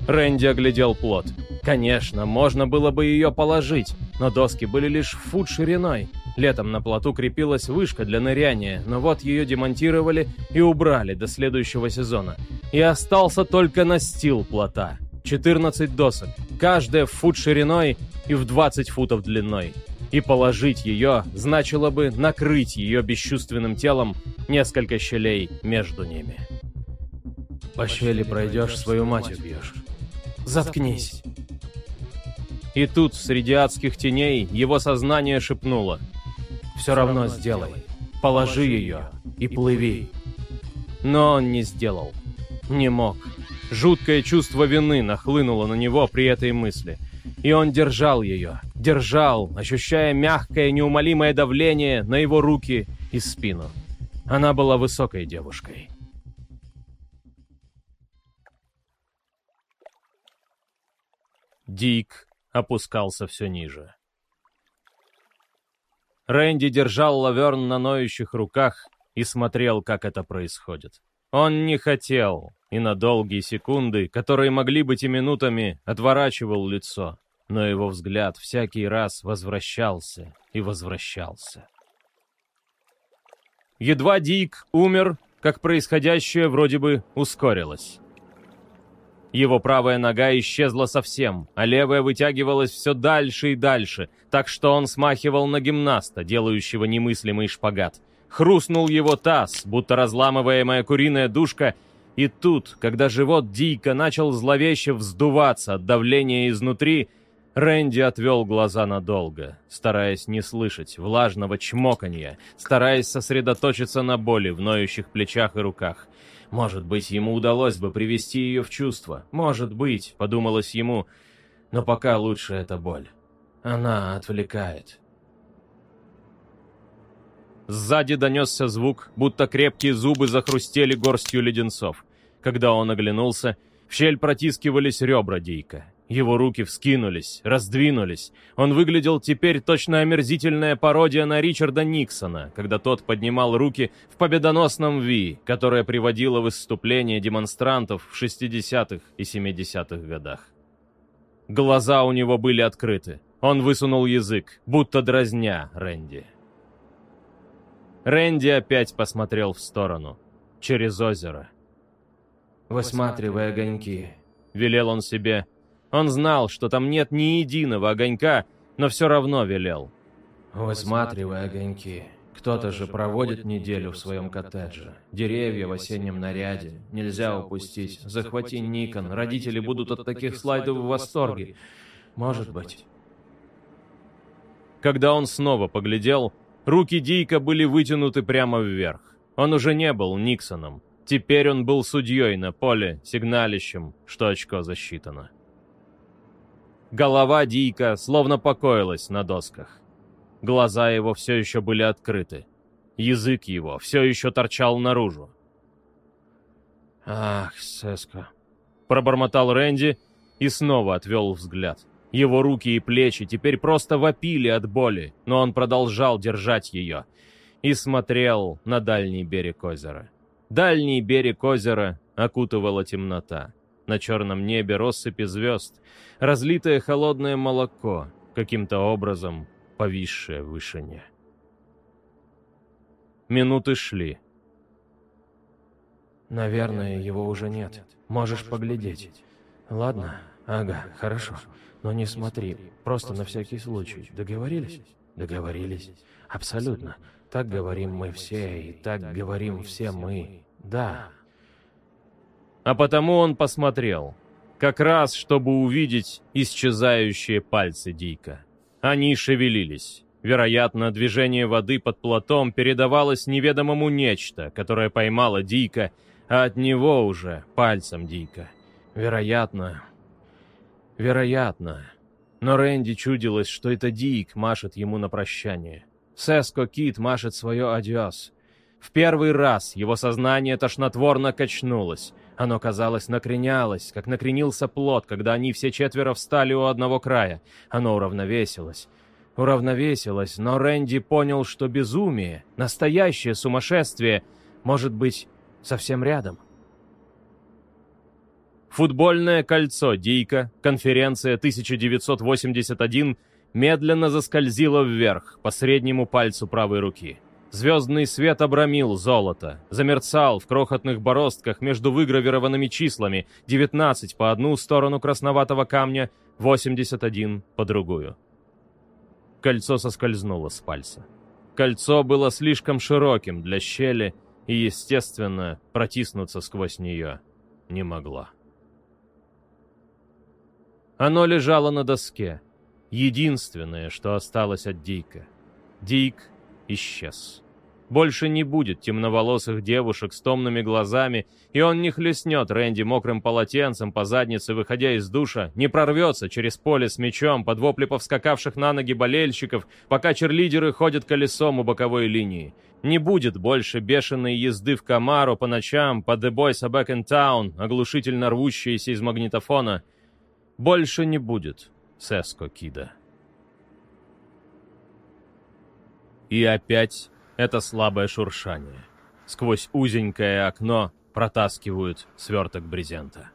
Рэнди оглядел плод. Конечно, можно было бы ее положить, но доски были лишь фут шириной. Летом на плоту крепилась вышка для ныряния, но вот ее демонтировали и убрали до следующего сезона. И остался только настил плота. 14 досок, каждая в фут шириной и в 20 футов длиной. И положить ее значило бы накрыть ее бесчувственным телом несколько щелей между ними. По щели пройдешь, свою мать убьешь. Заткнись. И тут, среди адских теней, его сознание шепнуло. «Все равно сделай. Положи ее и плыви». Но он не сделал. Не мог. Жуткое чувство вины нахлынуло на него при этой мысли. И он держал ее. Держал, ощущая мягкое, неумолимое давление на его руки и спину. Она была высокой девушкой. Дик опускался все ниже. Рэнди держал лаверн на ноющих руках и смотрел, как это происходит. Он не хотел, и на долгие секунды, которые могли быть и минутами, отворачивал лицо, но его взгляд всякий раз возвращался и возвращался. Едва Дик умер, как происходящее вроде бы ускорилось. Его правая нога исчезла совсем, а левая вытягивалась все дальше и дальше, так что он смахивал на гимнаста, делающего немыслимый шпагат. Хрустнул его таз, будто разламываемая куриная душка, и тут, когда живот Дика начал зловеще вздуваться от давления изнутри, Рэнди отвел глаза надолго, стараясь не слышать влажного чмоканья, стараясь сосредоточиться на боли в ноющих плечах и руках. Может быть, ему удалось бы привести ее в чувство. Может быть, подумалось ему, но пока лучше эта боль. Она отвлекает. Сзади донесся звук, будто крепкие зубы захрустели горстью леденцов. Когда он оглянулся, в щель протискивались ребра Дийка. Его руки вскинулись, раздвинулись. Он выглядел теперь точно омерзительная пародия на Ричарда Никсона, когда тот поднимал руки в победоносном Ви, которое приводило в выступление демонстрантов в 60-х и 70-х годах. Глаза у него были открыты. Он высунул язык, будто дразня Рэнди. Рэнди опять посмотрел в сторону, через озеро. «Высматривай огоньки», — велел он себе, — он знал, что там нет ни единого огонька, но все равно велел. «Высматривай огоньки. Кто-то же проводит неделю в своем коттедже. Деревья в осеннем наряде. Нельзя упустить. Захвати Никон. Родители будут от таких слайдов в восторге. Может быть». Когда он снова поглядел, руки Дийка были вытянуты прямо вверх. Он уже не был Никсоном. Теперь он был судьей на поле, сигналищем, что очко засчитано. Голова Дийка словно покоилась на досках. Глаза его все еще были открыты. Язык его все еще торчал наружу. «Ах, Сеско!» Пробормотал Рэнди и снова отвел взгляд. Его руки и плечи теперь просто вопили от боли, но он продолжал держать ее и смотрел на дальний берег озера. Дальний берег озера окутывала темнота. На черном небе россыпи звезд, разлитое холодное молоко, каким-то образом повисшее в вышине. Минуты шли. «Наверное, его уже нет. Можешь поглядеть». «Ладно, ага, хорошо. Но не смотри, просто на всякий случай. Договорились?» «Договорились. Абсолютно. Так говорим мы все, и так говорим все мы. Да, а потому он посмотрел. Как раз, чтобы увидеть исчезающие пальцы Дика. Они шевелились. Вероятно, движение воды под плотом передавалось неведомому нечто, которое поймало Дика, а от него уже пальцем Дика. Вероятно... Вероятно. Но Рэнди чудилось, что это Дик машет ему на прощание. Сеско Кит машет свое адиос. В первый раз его сознание тошнотворно качнулось. Оно, казалось, накренялось, как накренился плод, когда они все четверо встали у одного края. Оно уравновесилось. Уравновесилось, но Рэнди понял, что безумие, настоящее сумасшествие, может быть совсем рядом. Футбольное кольцо Дийка, конференция 1981, медленно заскользило вверх по среднему пальцу правой руки. Звездный свет обрамил золото, замерцал в крохотных бороздках между выгравированными числами 19 по одну сторону красноватого камня, 81 по другую. Кольцо соскользнуло с пальца. Кольцо было слишком широким для щели, и, естественно, протиснуться сквозь нее не могло. Оно лежало на доске. Единственное, что осталось от Дика. Дик исчез. Больше не будет темноволосых девушек с томными глазами, и он не хлестнет Рэнди мокрым полотенцем по заднице, выходя из душа, не прорвется через поле с мечом под вопли повскакавших на ноги болельщиков, пока черлидеры ходят колесом у боковой линии. Не будет больше бешеной езды в Камару по ночам по The Boys Back in Town, оглушительно рвущейся из магнитофона. Больше не будет Сеско Кида. И опять это слабое шуршание. Сквозь узенькое окно протаскивают сверток брезента.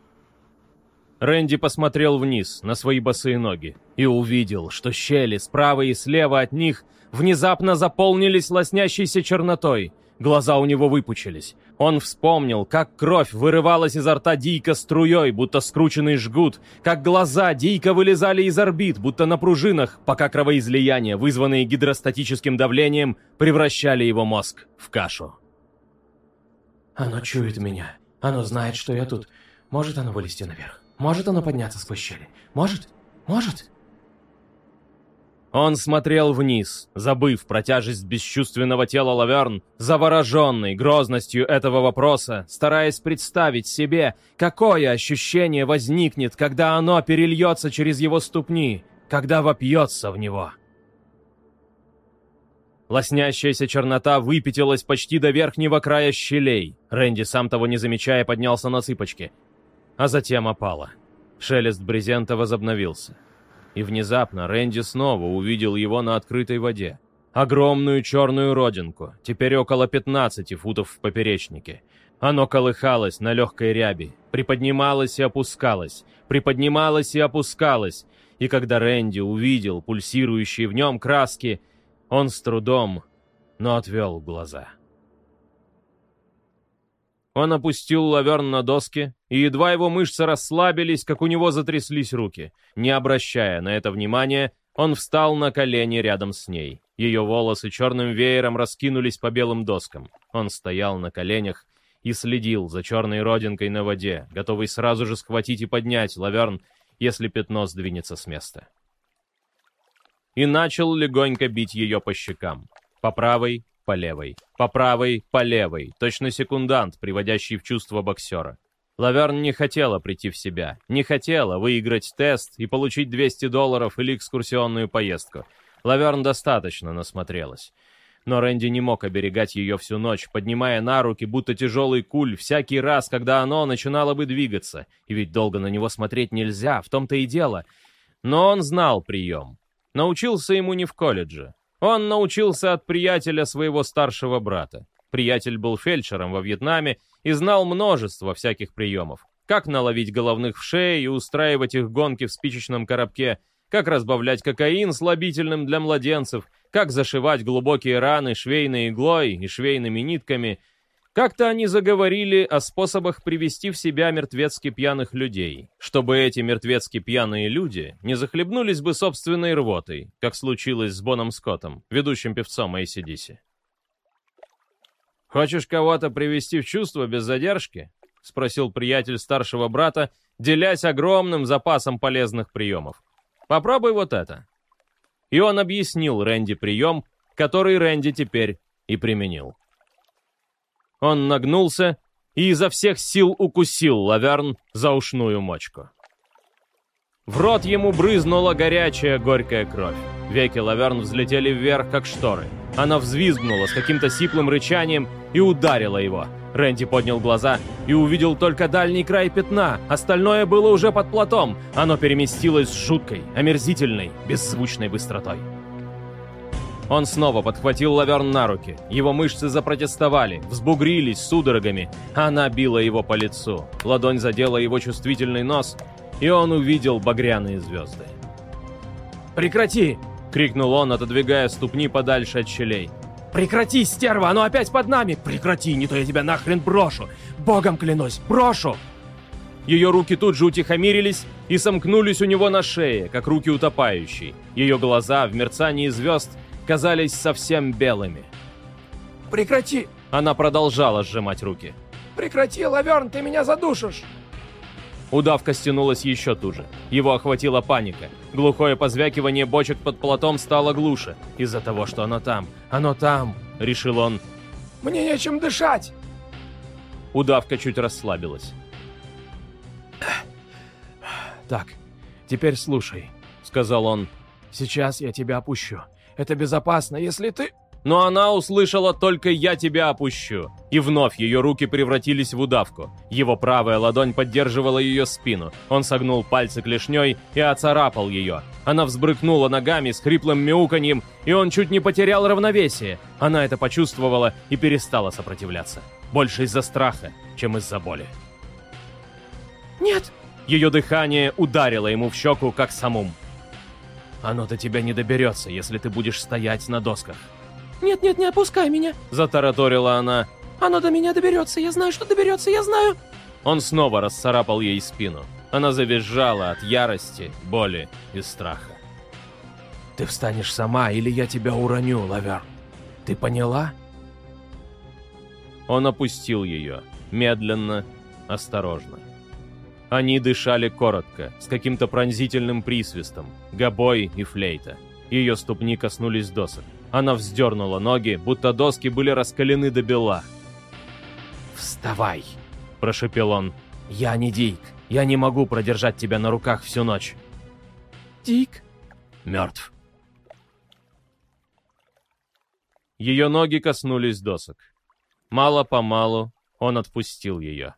Рэнди посмотрел вниз на свои босые ноги и увидел, что щели справа и слева от них внезапно заполнились лоснящейся чернотой — Глаза у него выпучились. Он вспомнил, как кровь вырывалась изо рта Дийка струей, будто скрученный жгут, как глаза Дийка вылезали из орбит, будто на пружинах, пока кровоизлияния, вызванные гидростатическим давлением, превращали его мозг в кашу. «Оно чует меня. Оно знает, что я тут. Может оно вылезти наверх? Может оно подняться сквозь щели? Может? Может?» Он смотрел вниз, забыв про тяжесть бесчувственного тела Лаверн, завороженный грозностью этого вопроса, стараясь представить себе, какое ощущение возникнет, когда оно перельется через его ступни, когда вопьется в него. Лоснящаяся чернота выпятилась почти до верхнего края щелей. Рэнди, сам того не замечая, поднялся на цыпочки. А затем опала. Шелест брезента возобновился. И внезапно Рэнди снова увидел его на открытой воде. Огромную черную родинку, теперь около 15 футов в поперечнике. Оно колыхалось на легкой ряби, приподнималось и опускалось, приподнималось и опускалось. И когда Рэнди увидел пульсирующие в нем краски, он с трудом, но отвел глаза. Он опустил лаверн на доски, и едва его мышцы расслабились, как у него затряслись руки. Не обращая на это внимания, он встал на колени рядом с ней. Ее волосы черным веером раскинулись по белым доскам. Он стоял на коленях и следил за черной родинкой на воде, готовый сразу же схватить и поднять лаверн, если пятно сдвинется с места. И начал легонько бить ее по щекам. По правой, по левой, по правой, по левой, точно секундант, приводящий в чувство боксера. Лаверн не хотела прийти в себя, не хотела выиграть тест и получить 200 долларов или экскурсионную поездку. Лаверн достаточно насмотрелась. Но Рэнди не мог оберегать ее всю ночь, поднимая на руки, будто тяжелый куль, всякий раз, когда оно начинало бы двигаться. И ведь долго на него смотреть нельзя, в том-то и дело. Но он знал прием. Научился ему не в колледже. Он научился от приятеля своего старшего брата. Приятель был фельдшером во Вьетнаме и знал множество всяких приемов. Как наловить головных в шеи и устраивать их гонки в спичечном коробке, как разбавлять кокаин слабительным для младенцев, как зашивать глубокие раны швейной иглой и швейными нитками – как-то они заговорили о способах привести в себя мертвецки пьяных людей, чтобы эти мертвецки пьяные люди не захлебнулись бы собственной рвотой, как случилось с Боном Скоттом, ведущим певцом ACDC. «Хочешь кого-то привести в чувство без задержки?» — спросил приятель старшего брата, делясь огромным запасом полезных приемов. «Попробуй вот это». И он объяснил Рэнди прием, который Рэнди теперь и применил. Он нагнулся и изо всех сил укусил Лаверн за ушную мочку. В рот ему брызнула горячая горькая кровь. Веки Лаверн взлетели вверх, как шторы. Она взвизгнула с каким-то сиплым рычанием и ударила его. Рэнди поднял глаза и увидел только дальний край пятна. Остальное было уже под платом. Оно переместилось с жуткой, омерзительной, беззвучной быстротой. Он снова подхватил Лаверн на руки. Его мышцы запротестовали, взбугрились судорогами. Она била его по лицу. Ладонь задела его чувствительный нос, и он увидел багряные звезды. «Прекрати!» — крикнул он, отодвигая ступни подальше от щелей. «Прекрати, стерва! Оно опять под нами! Прекрати, не то я тебя нахрен брошу! Богом клянусь, брошу!» Ее руки тут же утихомирились и сомкнулись у него на шее, как руки утопающей. Ее глаза в мерцании звезд казались совсем белыми. «Прекрати!» Она продолжала сжимать руки. «Прекрати, Лаверн, ты меня задушишь!» Удавка стянулась еще туже. Его охватила паника. Глухое позвякивание бочек под платом стало глуше. Из-за того, что оно там. Оно там, решил он. «Мне нечем дышать!» Удавка чуть расслабилась. «Так, теперь слушай», — сказал он. «Сейчас я тебя опущу. Это безопасно, если ты...» Но она услышала только «я тебя опущу». И вновь ее руки превратились в удавку. Его правая ладонь поддерживала ее спину. Он согнул пальцы клешней и оцарапал ее. Она взбрыкнула ногами с хриплым мяуканьем, и он чуть не потерял равновесие. Она это почувствовала и перестала сопротивляться. Больше из-за страха, чем из-за боли. «Нет!» Ее дыхание ударило ему в щеку, как самум. Оно до тебя не доберется, если ты будешь стоять на досках. «Нет-нет, не опускай меня!» — затараторила она. «Оно до меня доберется, я знаю, что доберется, я знаю!» Он снова расцарапал ей спину. Она завизжала от ярости, боли и страха. «Ты встанешь сама, или я тебя уроню, Лавер. Ты поняла?» Он опустил ее, медленно, осторожно. Они дышали коротко, с каким-то пронзительным присвистом, гобой и флейта. Ее ступни коснулись досок. Она вздернула ноги, будто доски были раскалены до бела. «Вставай!» – прошепел он. «Я не Дик. Я не могу продержать тебя на руках всю ночь». «Дик?» «Мертв». Ее ноги коснулись досок. Мало-помалу он отпустил ее.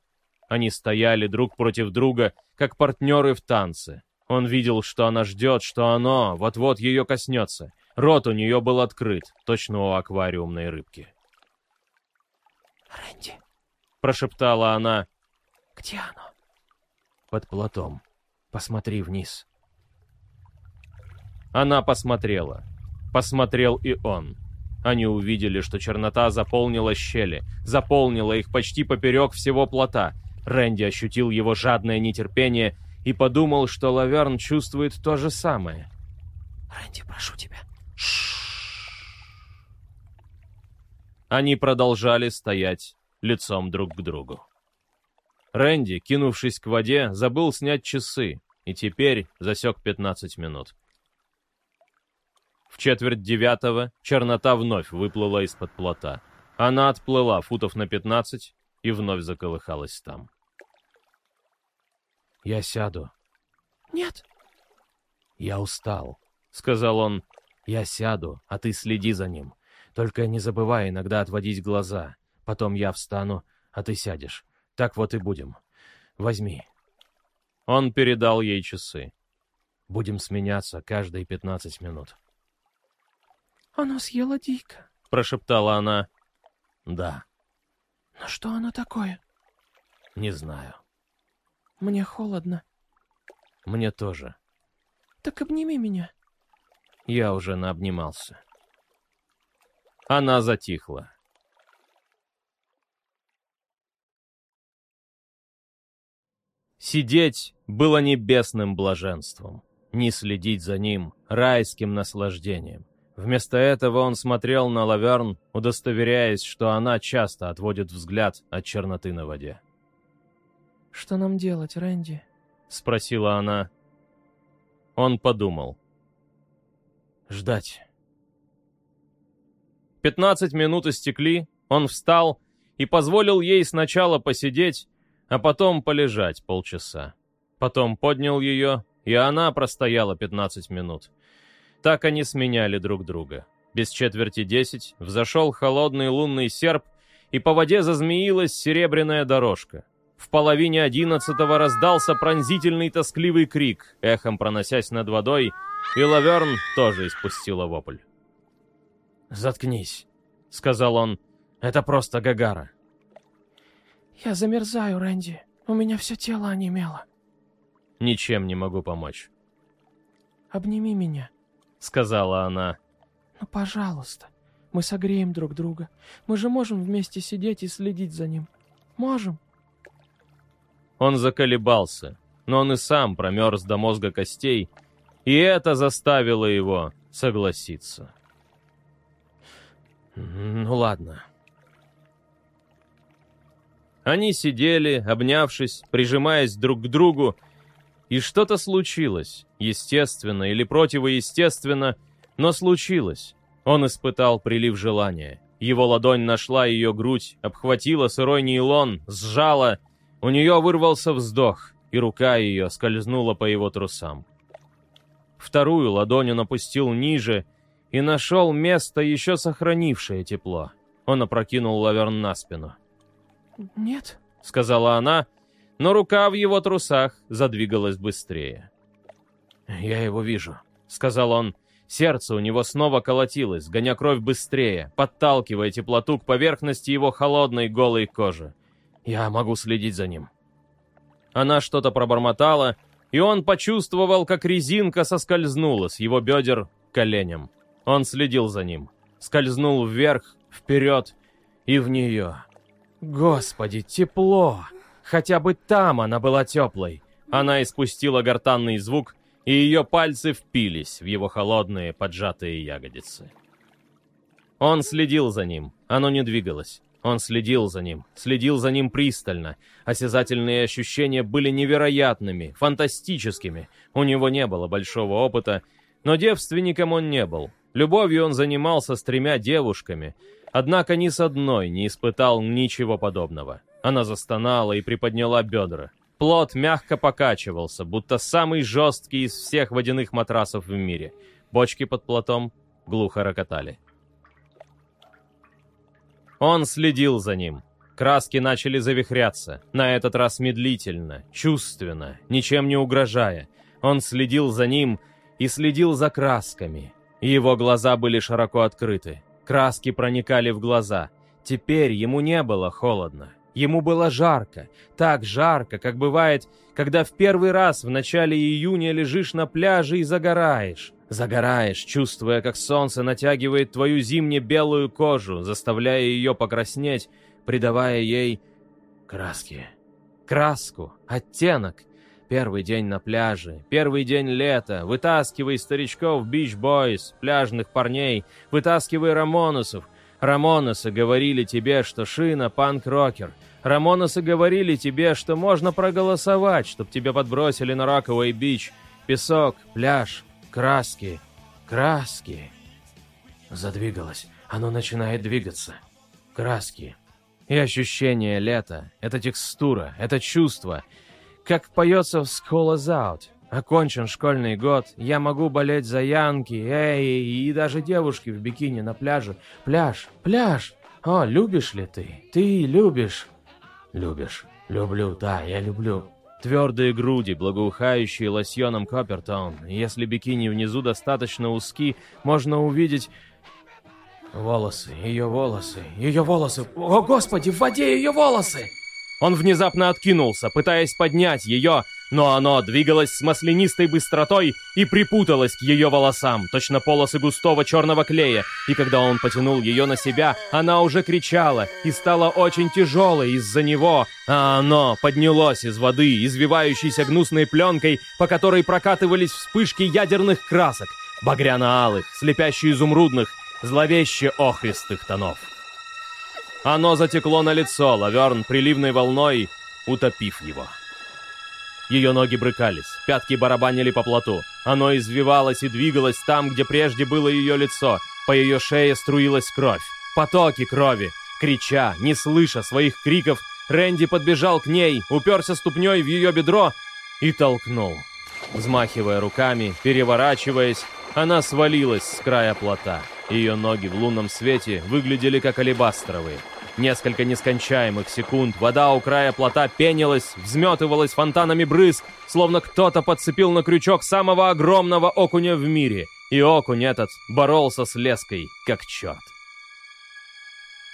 Они стояли друг против друга, как партнеры в танце. Он видел, что она ждет, что оно вот-вот ее коснется. Рот у нее был открыт, точно у аквариумной рыбки. «Рэнди», — прошептала она. «Где оно?» «Под платом. Посмотри вниз». Она посмотрела. Посмотрел и он. Они увидели, что чернота заполнила щели, заполнила их почти поперек всего плота. Рэнди ощутил его жадное нетерпение и подумал, что Лаверн чувствует то же самое. «Рэнди, прошу тебя». Они продолжали стоять лицом друг к другу. Рэнди, кинувшись к воде, забыл снять часы и теперь засек 15 минут. В четверть девятого чернота вновь выплыла из-под плота. Она отплыла футов на 15 и вновь заколыхалась там. «Я сяду». «Нет». «Я устал», — сказал он. «Я сяду, а ты следи за ним. Только не забывай иногда отводить глаза. Потом я встану, а ты сядешь. Так вот и будем. Возьми». Он передал ей часы. «Будем сменяться каждые пятнадцать минут». «Оно съело Дика», — прошептала она. «Да». «Но что оно такое?» «Не знаю». «Мне холодно». «Мне тоже». «Так обними меня». Я уже наобнимался. Она затихла. Сидеть было небесным блаженством, не следить за ним — райским наслаждением. Вместо этого он смотрел на Лаверн, удостоверяясь, что она часто отводит взгляд от черноты на воде. «Что нам делать, Рэнди?» — спросила она. Он подумал. «Ждать». Пятнадцать минут истекли, он встал и позволил ей сначала посидеть, а потом полежать полчаса. Потом поднял ее, и она простояла пятнадцать минут. Так они сменяли друг друга. Без четверти десять взошел холодный лунный серп, и по воде зазмеилась серебряная дорожка. В половине одиннадцатого раздался пронзительный тоскливый крик, эхом проносясь над водой, и Лаверн тоже испустила вопль. «Заткнись», — сказал он. «Это просто Гагара». «Я замерзаю, Рэнди. У меня все тело онемело». «Ничем не могу помочь», «Обними меня», — сказала она. «Ну, пожалуйста. Мы согреем друг друга. Мы же можем вместе сидеть и следить за ним. Можем». Он заколебался, но он и сам промерз до мозга костей, и это заставило его согласиться. «Ну ладно». Они сидели, обнявшись, прижимаясь друг к другу, и что-то случилось, естественно или противоестественно, но случилось. Он испытал прилив желания. Его ладонь нашла ее грудь, обхватила сырой нейлон, сжала. У нее вырвался вздох, и рука ее скользнула по его трусам. Вторую ладонь он опустил ниже и нашел место, еще сохранившее тепло. Он опрокинул лаверн на спину. «Нет», — сказала она, но рука в его трусах задвигалась быстрее. «Я его вижу», — сказал он. Сердце у него снова колотилось, гоня кровь быстрее, подталкивая теплоту к поверхности его холодной голой кожи. «Я могу следить за ним». Она что-то пробормотала, и он почувствовал, как резинка соскользнула с его бедер к коленям. Он следил за ним. Скользнул вверх, вперед и в нее. Господи, тепло! Хотя бы там она была теплой. Она испустила гортанный звук, и ее пальцы впились в его холодные поджатые ягодицы. Он следил за ним, оно не двигалось. Он следил за ним, следил за ним пристально. Осязательные ощущения были невероятными, фантастическими. У него не было большого опыта, Но девственником он не был. Любовью он занимался с тремя девушками, однако ни с одной не испытал ничего подобного. Она застонала и приподняла бедра. Плод мягко покачивался, будто самый жесткий из всех водяных матрасов в мире. Бочки под плотом глухо рокотали. Он следил за ним. Краски начали завихряться, на этот раз медлительно, чувственно, ничем не угрожая. Он следил за ним и следил за красками. Его глаза были широко открыты. Краски проникали в глаза. Теперь ему не было холодно. Ему было жарко, так жарко, как бывает, когда в первый раз в начале июня лежишь на пляже и загораешь. Загораешь, чувствуя, как солнце натягивает твою зимне-белую кожу, заставляя ее покраснеть, придавая ей краски. Краску, оттенок. Первый день на пляже, первый день лета, вытаскивай старичков бич-бойс, пляжных парней, вытаскивай рамонусов. Рамонусы говорили тебе, что шина панк-рокер. Рамонусы говорили тебе, что можно проголосовать, чтоб тебя подбросили на Роковой-бич. Песок, пляж, краски, краски. Задвигалось. Оно начинает двигаться. Краски. И ощущение лета. Это текстура, это чувство. Как поется в School is Out. Окончен школьный год, я могу болеть за Янки, эй, и даже девушки в бикини на пляже. Пляж, пляж. О, любишь ли ты? Ты любишь. Любишь. Люблю, да, я люблю. Твердые груди, благоухающие лосьоном Копертаун. Если бикини внизу достаточно узки, можно увидеть... Волосы, ее волосы, ее волосы. О, Господи, в воде ее волосы! Он внезапно откинулся, пытаясь поднять ее, но оно двигалось с маслянистой быстротой и припуталось к ее волосам, точно полосы густого черного клея, и когда он потянул ее на себя, она уже кричала и стала очень тяжелой из-за него, а оно поднялось из воды, извивающейся гнусной пленкой, по которой прокатывались вспышки ядерных красок, багряно-алых, слепяще-изумрудных, зловеще-охристых тонов. Оно затекло на лицо, лаверн приливной волной, утопив его. Ее ноги брыкались, пятки барабанили по плоту. Оно извивалось и двигалось там, где прежде было ее лицо. По ее шее струилась кровь. Потоки крови. Крича, не слыша своих криков, Рэнди подбежал к ней, уперся ступней в ее бедро и толкнул. Взмахивая руками, переворачиваясь, она свалилась с края плота. Ее ноги в лунном свете выглядели как алебастровые. Несколько нескончаемых секунд вода у края плота пенилась, взметывалась фонтанами брызг, словно кто-то подцепил на крючок самого огромного окуня в мире. И окунь этот боролся с леской, как черт.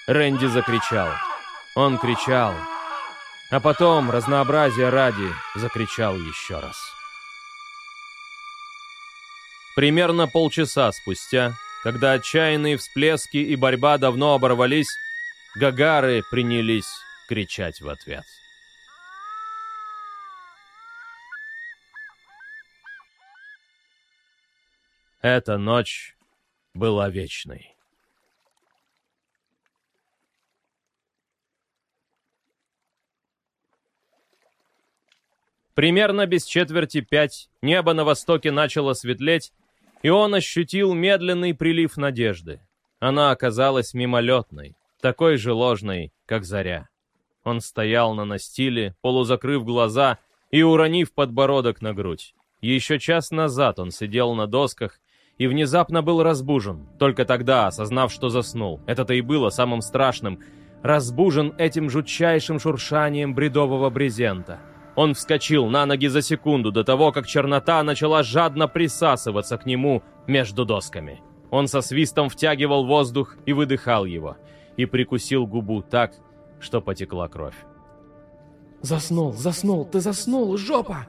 Рэнди закричал. Он кричал. А потом, разнообразия ради, закричал еще раз. Примерно полчаса спустя, когда отчаянные всплески и борьба давно оборвались, Гагары принялись кричать в ответ. Эта ночь была вечной. Примерно без четверти пять небо на востоке начало светлеть, и он ощутил медленный прилив надежды. Она оказалась мимолетной такой же ложной, как заря. Он стоял на настиле, полузакрыв глаза и уронив подбородок на грудь. Еще час назад он сидел на досках и внезапно был разбужен, только тогда осознав, что заснул. Это-то и было самым страшным. Разбужен этим жутчайшим шуршанием бредового брезента. Он вскочил на ноги за секунду до того, как чернота начала жадно присасываться к нему между досками. Он со свистом втягивал воздух и выдыхал его – и прикусил губу так, что потекла кровь. «Заснул, заснул, ты заснул, жопа!»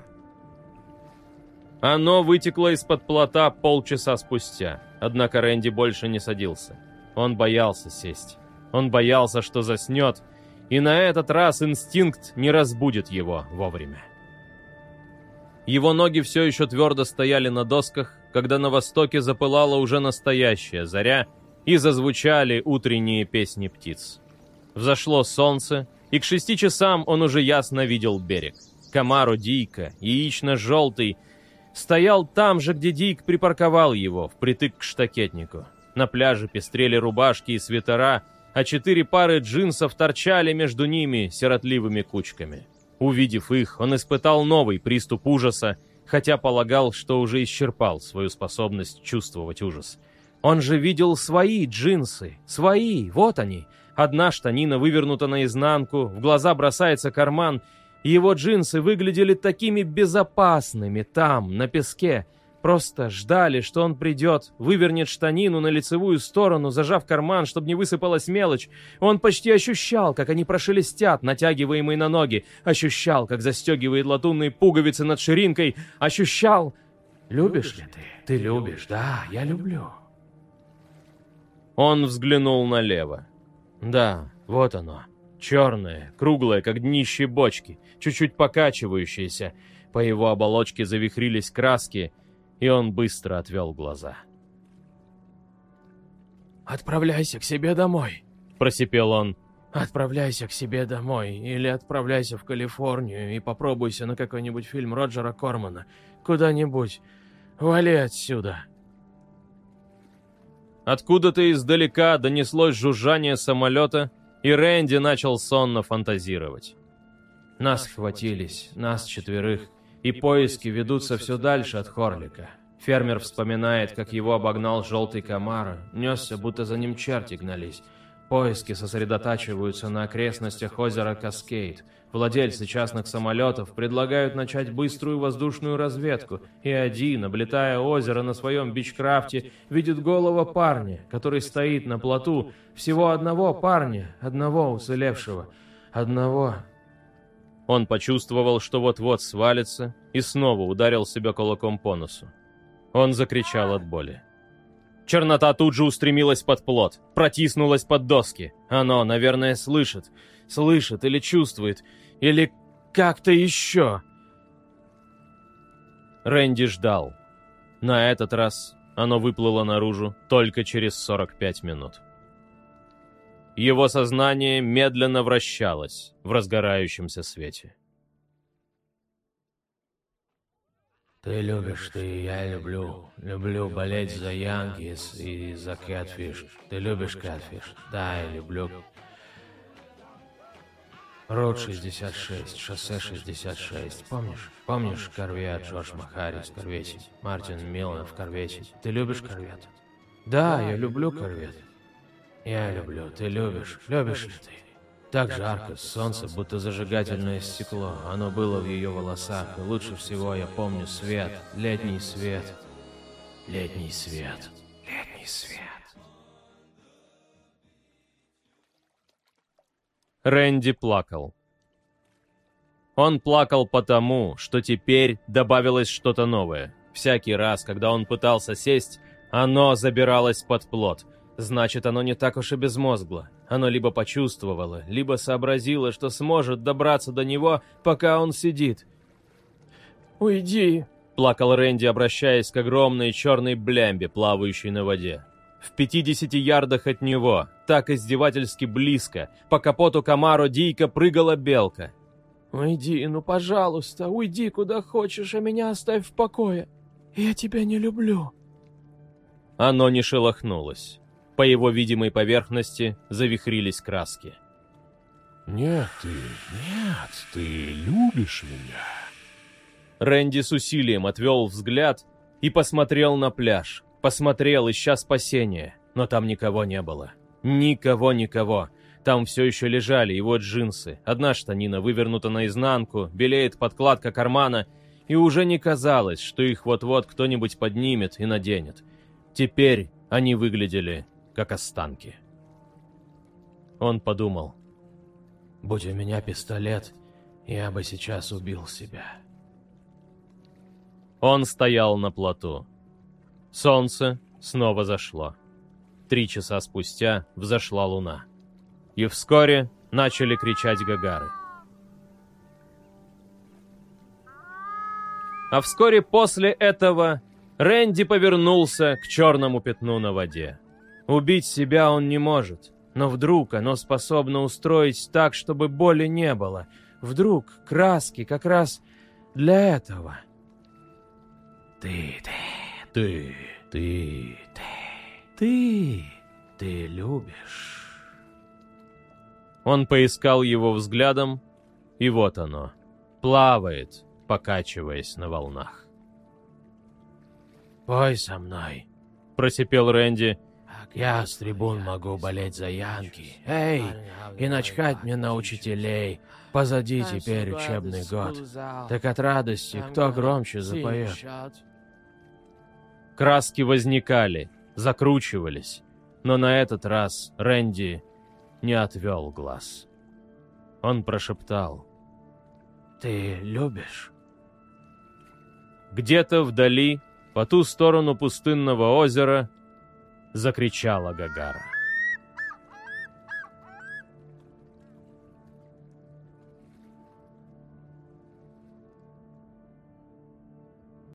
Оно вытекло из-под плота полчаса спустя, однако Рэнди больше не садился. Он боялся сесть. Он боялся, что заснет, и на этот раз инстинкт не разбудит его вовремя. Его ноги все еще твердо стояли на досках, когда на востоке запылала уже настоящая заря, и зазвучали утренние песни птиц. Взошло солнце, и к шести часам он уже ясно видел берег. Комару дийка, яично-желтый, стоял там же, где Дик припарковал его, впритык к штакетнику. На пляже пестрели рубашки и свитера, а четыре пары джинсов торчали между ними сиротливыми кучками. Увидев их, он испытал новый приступ ужаса, хотя полагал, что уже исчерпал свою способность чувствовать ужас. Он же видел свои джинсы, свои, вот они. Одна штанина вывернута наизнанку, в глаза бросается карман, его джинсы выглядели такими безопасными там, на песке, Просто ждали, что он придет, вывернет штанину на лицевую сторону, зажав карман, чтобы не высыпалась мелочь. Он почти ощущал, как они прошелестят, натягиваемые на ноги. Ощущал, как застегивает латунные пуговицы над ширинкой. Ощущал... «Любишь ли ты? Ты любишь, да, я люблю». Он взглянул налево. Да, вот оно. Черное, круглое, как днище бочки, чуть-чуть покачивающееся. По его оболочке завихрились краски — и он быстро отвел глаза. «Отправляйся к себе домой», — просипел он. «Отправляйся к себе домой, или отправляйся в Калифорнию и попробуйся на какой-нибудь фильм Роджера Кормана. Куда-нибудь. Вали отсюда». Откуда-то издалека донеслось жужжание самолета, и Рэнди начал сонно фантазировать. Нас хватились, нас четверых, и поиски ведутся все дальше от Хорлика. Фермер вспоминает, как его обогнал желтый комар, несся, будто за ним черти гнались. Поиски сосредотачиваются на окрестностях озера Каскейд. Владельцы частных самолетов предлагают начать быструю воздушную разведку, и один, облетая озеро на своем бичкрафте, видит голого парня, который стоит на плоту, всего одного парня, одного уцелевшего, одного, он почувствовал, что вот-вот свалится, и снова ударил себя кулаком по носу. Он закричал от боли. Чернота тут же устремилась под плот, протиснулась под доски. Оно, наверное, слышит. Слышит или чувствует, или как-то еще. Рэнди ждал. На этот раз оно выплыло наружу только через 45 минут. Его сознание медленно вращалось в разгорающемся свете. Ты любишь, ты, я люблю. Люблю болеть за Янгис и за Кэтфиш. Ты любишь Кэтфиш? Да, я люблю. Род 66, шоссе 66. Помнишь? Помнишь корвет Джордж Махарис, корвете? Мартин Милнер в корвете. Ты любишь корвет? Да, я люблю корвет. Я люблю, ты любишь, любишь ли ты? Так жарко, солнце, будто зажигательное стекло. Оно было в ее волосах, и лучше всего я помню свет, летний свет. Летний свет, летний свет. Рэнди плакал. Он плакал потому, что теперь добавилось что-то новое. Всякий раз, когда он пытался сесть, оно забиралось под плот — Значит, оно не так уж и безмозгло. Оно либо почувствовало, либо сообразило, что сможет добраться до него, пока он сидит. «Уйди!» — плакал Рэнди, обращаясь к огромной черной блямбе, плавающей на воде. В 50 ярдах от него, так издевательски близко, по капоту Камаро дико прыгала белка. «Уйди, ну пожалуйста, уйди куда хочешь, а меня оставь в покое. Я тебя не люблю». Оно не шелохнулось. По его видимой поверхности завихрились краски. «Нет, ты, нет, ты любишь меня?» Рэнди с усилием отвел взгляд и посмотрел на пляж. Посмотрел, ища спасения, но там никого не было. Никого-никого. Там все еще лежали его джинсы. Одна штанина вывернута наизнанку, белеет подкладка кармана, и уже не казалось, что их вот-вот кто-нибудь поднимет и наденет. Теперь они выглядели как останки. Он подумал. «Будь у меня пистолет, я бы сейчас убил себя». Он стоял на плоту. Солнце снова зашло. Три часа спустя взошла луна. И вскоре начали кричать гагары. А вскоре после этого Рэнди повернулся к черному пятну на воде. Убить себя он не может, но вдруг оно способно устроить так, чтобы боли не было. Вдруг краски как раз для этого. Ты, ты, ты, ты, ты, ты, ты любишь. Он поискал его взглядом, и вот оно. Плавает, покачиваясь на волнах. «Пой со мной», — просипел Рэнди. «Я с трибун могу болеть за Янки. Эй, и начхать мне на учителей. Позади теперь учебный год. Так от радости кто громче запоет?» Краски возникали, закручивались, но на этот раз Рэнди не отвел глаз. Он прошептал. «Ты любишь?» Где-то вдали, по ту сторону пустынного озера, закричала Гагара.